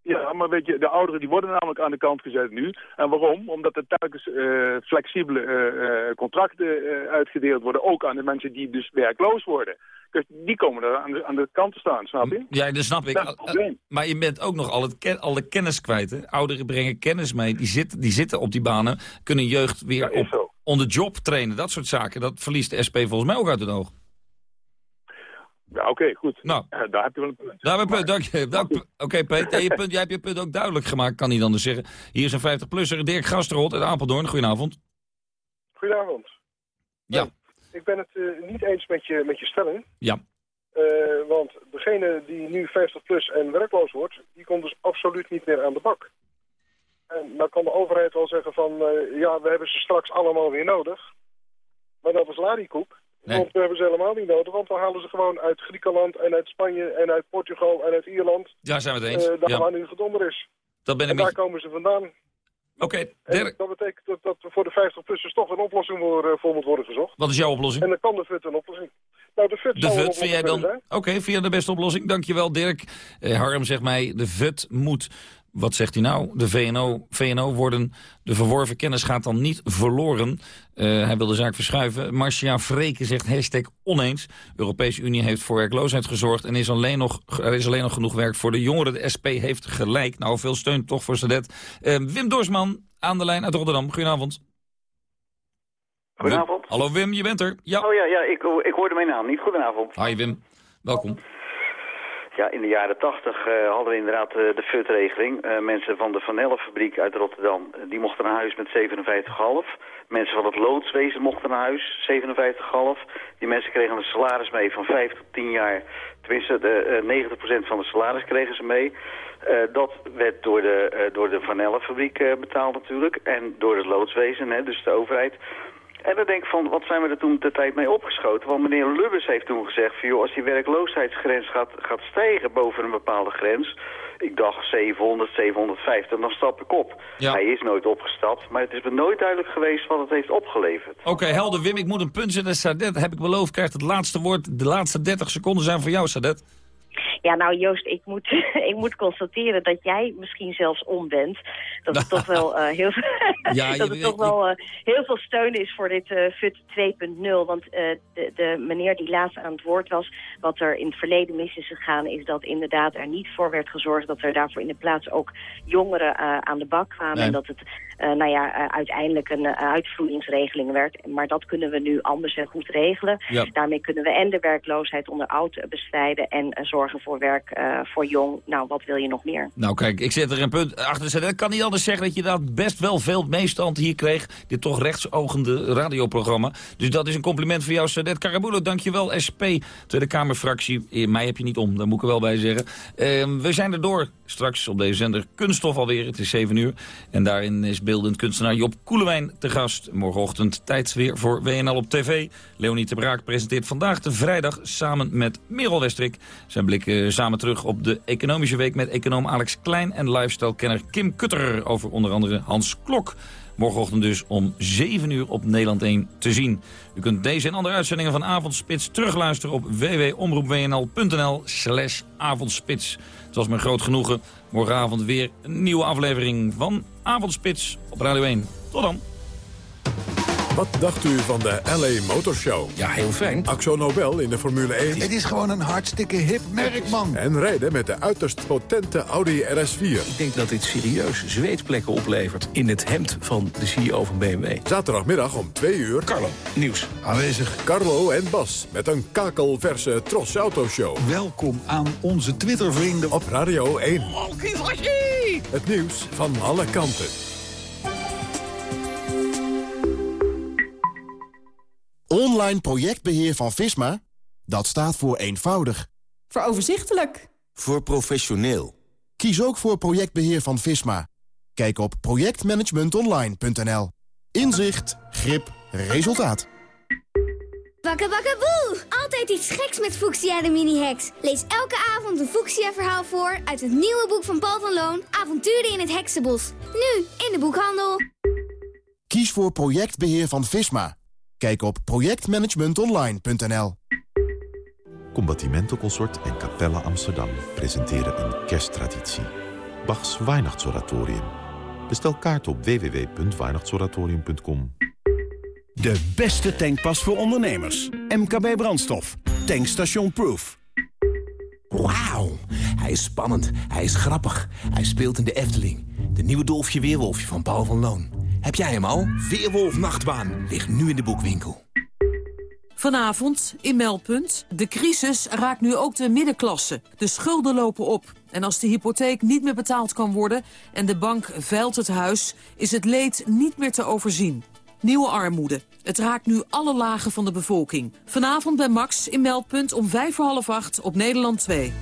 Ja, maar weet je, de ouderen die worden namelijk aan de kant gezet nu. En waarom? Omdat er telkens uh, flexibele uh, contracten uh, uitgedeeld worden. Ook aan de mensen die dus werkloos worden. Dus die komen er aan de, aan de kant te staan, snap je? Ja, dat snap ik. Dat maar je bent ook nog al, het ken, al de kennis kwijt. Hè? Ouderen brengen kennis mee. Die, zit, die zitten op die banen. Kunnen jeugd weer op, on the job trainen. Dat soort zaken. Dat verliest de SP volgens mij ook uit het oog. Ja, oké, okay, goed. Nou, uh, daar heb je wel een punt. Daar heb je, dank je. Dank, Oké, okay, Peter, je punt, jij hebt je punt ook duidelijk gemaakt, kan niet anders zeggen. Hier is een 50-plusser, Dirk Gasterholt uit Apeldoorn. Goedenavond. goedenavond. Ja. Ik ben het eh, niet eens met je, met je stelling. Ja. Eh, want degene die nu 50 plus en werkloos wordt, die komt dus absoluut niet meer aan de bak. En dan kan de overheid wel zeggen van, eh, ja, we hebben ze straks allemaal weer nodig. Maar dat is larikoek. Nee. Want we hebben ze helemaal niet nodig, want we halen ze gewoon uit Griekenland en uit Spanje en uit Portugal en uit Ierland. Ja, zijn we het eens. Eh, daar Ja. waar nu gedonder is. Dat ben ik en daar komen ze vandaan. Oké, Dirk, dat betekent dat, dat er voor de 50-plussers toch een oplossing voor, eh, voor moet worden gezocht. wat is jouw oplossing? En dan kan de FUT een oplossing. Nou, de FUT De VUT vind jij dan... Oké, je de beste oplossing? Dankjewel, Dirk. Eh, Harm zegt mij, de VUT moet... Wat zegt hij nou? De VNO, VNO worden... De verworven kennis gaat dan niet verloren. Eh, hij wil de zaak verschuiven. Marcia Vreken zegt hashtag oneens. De Europese Unie heeft voor werkloosheid gezorgd... en is alleen nog, er is alleen nog genoeg werk voor de jongeren. De SP heeft gelijk. Nou, veel steun toch voor Sadet. Eh, Wim Dorsman aan de lijn uit Rotterdam. Goedenavond. Goedenavond. Wim. Hallo Wim, je bent er. Ja. Oh ja, ja ik, ik hoorde mijn naam niet. Goedenavond. Hi Wim, welkom. Ja, in de jaren tachtig eh, hadden we inderdaad eh, de FUT-regeling. Eh, mensen van de Van Elf-fabriek uit Rotterdam, die mochten naar huis met 57,5. Mensen van het loodswezen mochten naar huis, 57,5. Die mensen kregen een salaris mee van 5 tot 10 jaar. Tenminste, de, eh 90% van de salaris kregen ze mee. Dat werd door de, door de Van Elf-fabriek eh, betaald natuurlijk. En door het loodswezen, hè, dus de overheid. En dan denk ik van, wat zijn we er toen de tijd mee opgeschoten? Want meneer Lubbers heeft toen gezegd van, joh, als die werkloosheidsgrens gaat, gaat stijgen boven een bepaalde grens, ik dacht 700, 750, dan stap ik op. Ja. Hij is nooit opgestapt, maar het is me nooit duidelijk geweest wat het heeft opgeleverd. Oké, helder Wim, ik moet een punt zetten. Sadet, heb ik beloofd, krijgt het laatste woord. De laatste 30 seconden zijn voor jou, Sadet. Ja, nou Joost, ik moet, ik moet constateren dat jij misschien zelfs om bent. Dat er toch wel, eh, heel, Ja, dat er toch wel eh, heel veel steun is voor dit eh FUT 2.0. Want eh, de, de meneer die laatst aan het woord was, wat er in het verleden mis is gegaan, is dat inderdaad er niet voor werd gezorgd dat er daarvoor in de plaats ook jongeren aan de bak kwamen. Nee. En dat het eh, nou ja, eh, uiteindelijk een eh, uitvloeingsregeling werd. Maar dat kunnen we nu anders en goed regelen. Ja. Daarmee kunnen we en de werkloosheid onder oud bestrijden en zorgen voor werk voor jong. Nou, wat wil je nog meer? Nou kijk, ik zet er een punt achter. Ik kan niet anders zeggen dat je dat best wel veel meestand hier kreeg. Dit toch rechtsogende radioprogramma. Dus dat is een compliment voor jou, Sadet Karabulo. Dankjewel, SP, Tweede Kamerfractie. Eh, Mij heb je niet om, daar moet ik er wel bij zeggen. Ehm, we zijn er door. Straks op deze zender Kunststof alweer. Het is 7 uur. En daarin is beeldend kunstenaar Job Koelewijn te gast. Morgenochtend tijd weer voor WNL op TV. Leonie de Braak presenteert vandaag de vrijdag samen met Merel Westrik. Zijn blikken samen terug op de economische week met econoom Alex Klein... en lifestyle-kenner Kim Kutter over onder andere Hans Klok. Morgenochtend dus om 7 uur op Nederland 1 te zien. U kunt deze en andere uitzendingen van Avondspits terugluisteren op www.omroepwnl.nl slash avondspits. Het was mijn groot genoegen. Morgenavond weer een nieuwe aflevering van Avondspits op Radio 1. Tot dan. Wat dacht u van de LA Motor Show? Ja, heel fijn. Axo Nobel in de Formule 1. Het is gewoon een hartstikke hip merk, man. En rijden met de uiterst potente Audi RS4. Ik denk dat dit serieus zweetplekken oplevert in het hemd van de CEO van BMW. Zaterdagmiddag om 2 uur. Carlo, nieuws. Aanwezig Carlo en Bas met een kakelverse Tros Auto Show. Welkom aan onze Twitter-vrienden. Op Radio 1. Het nieuws van alle kanten. Online projectbeheer van Visma? Dat staat voor eenvoudig. Voor overzichtelijk. Voor professioneel. Kies ook voor projectbeheer van Visma. Kijk op projectmanagementonline.nl. Inzicht, grip, resultaat. Bakke bakke boe! Altijd iets geks met Fuchsia de mini-heks. Lees elke avond een Fuchsia-verhaal voor uit het nieuwe boek van Paul van Loon... Avonturen in het Heksenbos. Nu in de boekhandel. Kies voor projectbeheer van Visma. Kijk op projectmanagementonline.nl. Combattimento Consort en Capella Amsterdam presenteren een kersttraditie. Bachs Weihnachtsoratorium. Bestel kaart op www.weihnachtsoratorium.com. De beste tankpas voor ondernemers. MKB Brandstof. Tankstation Proof. Wauw, hij is spannend, hij is grappig, hij speelt in de Efteling. De nieuwe Dolfje Weerwolfje van Paul van Loon. Heb jij hem al? Weerwolf Nachtbaan ligt nu in de boekwinkel. Vanavond in Meldpunt. De crisis raakt nu ook de middenklasse. De schulden lopen op. En als de hypotheek niet meer betaald kan worden... en de bank veilt het huis, is het leed niet meer te overzien. Nieuwe armoede. Het raakt nu alle lagen van de bevolking. Vanavond bij Max in Meldpunt om vijf voor half acht op Nederland 2.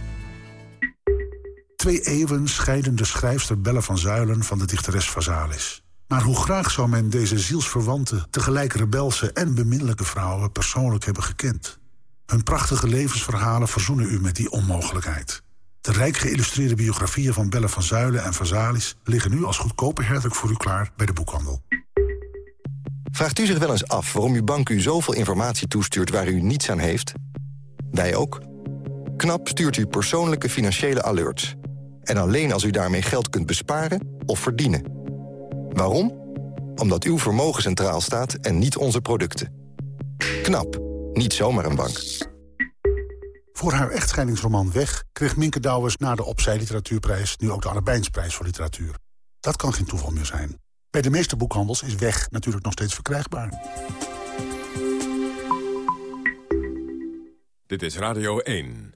Twee eeuwen scheiden de schrijfster Belle van Zuilen van de dichteres Vazalis. Maar hoe graag zou men deze zielsverwante, tegelijk rebelse en beminnelijke vrouwen persoonlijk hebben gekend. Hun prachtige levensverhalen verzoenen u met die onmogelijkheid. De rijk geïllustreerde biografieën van Belle van Zuilen en Vazalis... liggen nu als goedkope herdruk voor u klaar bij de boekhandel. Vraagt u zich wel eens af waarom uw bank u zoveel informatie toestuurt... waar u niets aan heeft? Wij ook. KNAP stuurt u persoonlijke financiële alerts. En alleen als u daarmee geld kunt besparen of verdienen. Waarom? Omdat uw vermogen centraal staat en niet onze producten. KNAP. Niet zomaar een bank. Voor haar echtscheidingsroman Weg kreeg Minke Douwers na de Opzij Literatuurprijs... nu ook de Allebijnsprijs voor literatuur. Dat kan geen toeval meer zijn. Bij de meeste boekhandels is Weg natuurlijk nog steeds verkrijgbaar. Dit is Radio 1.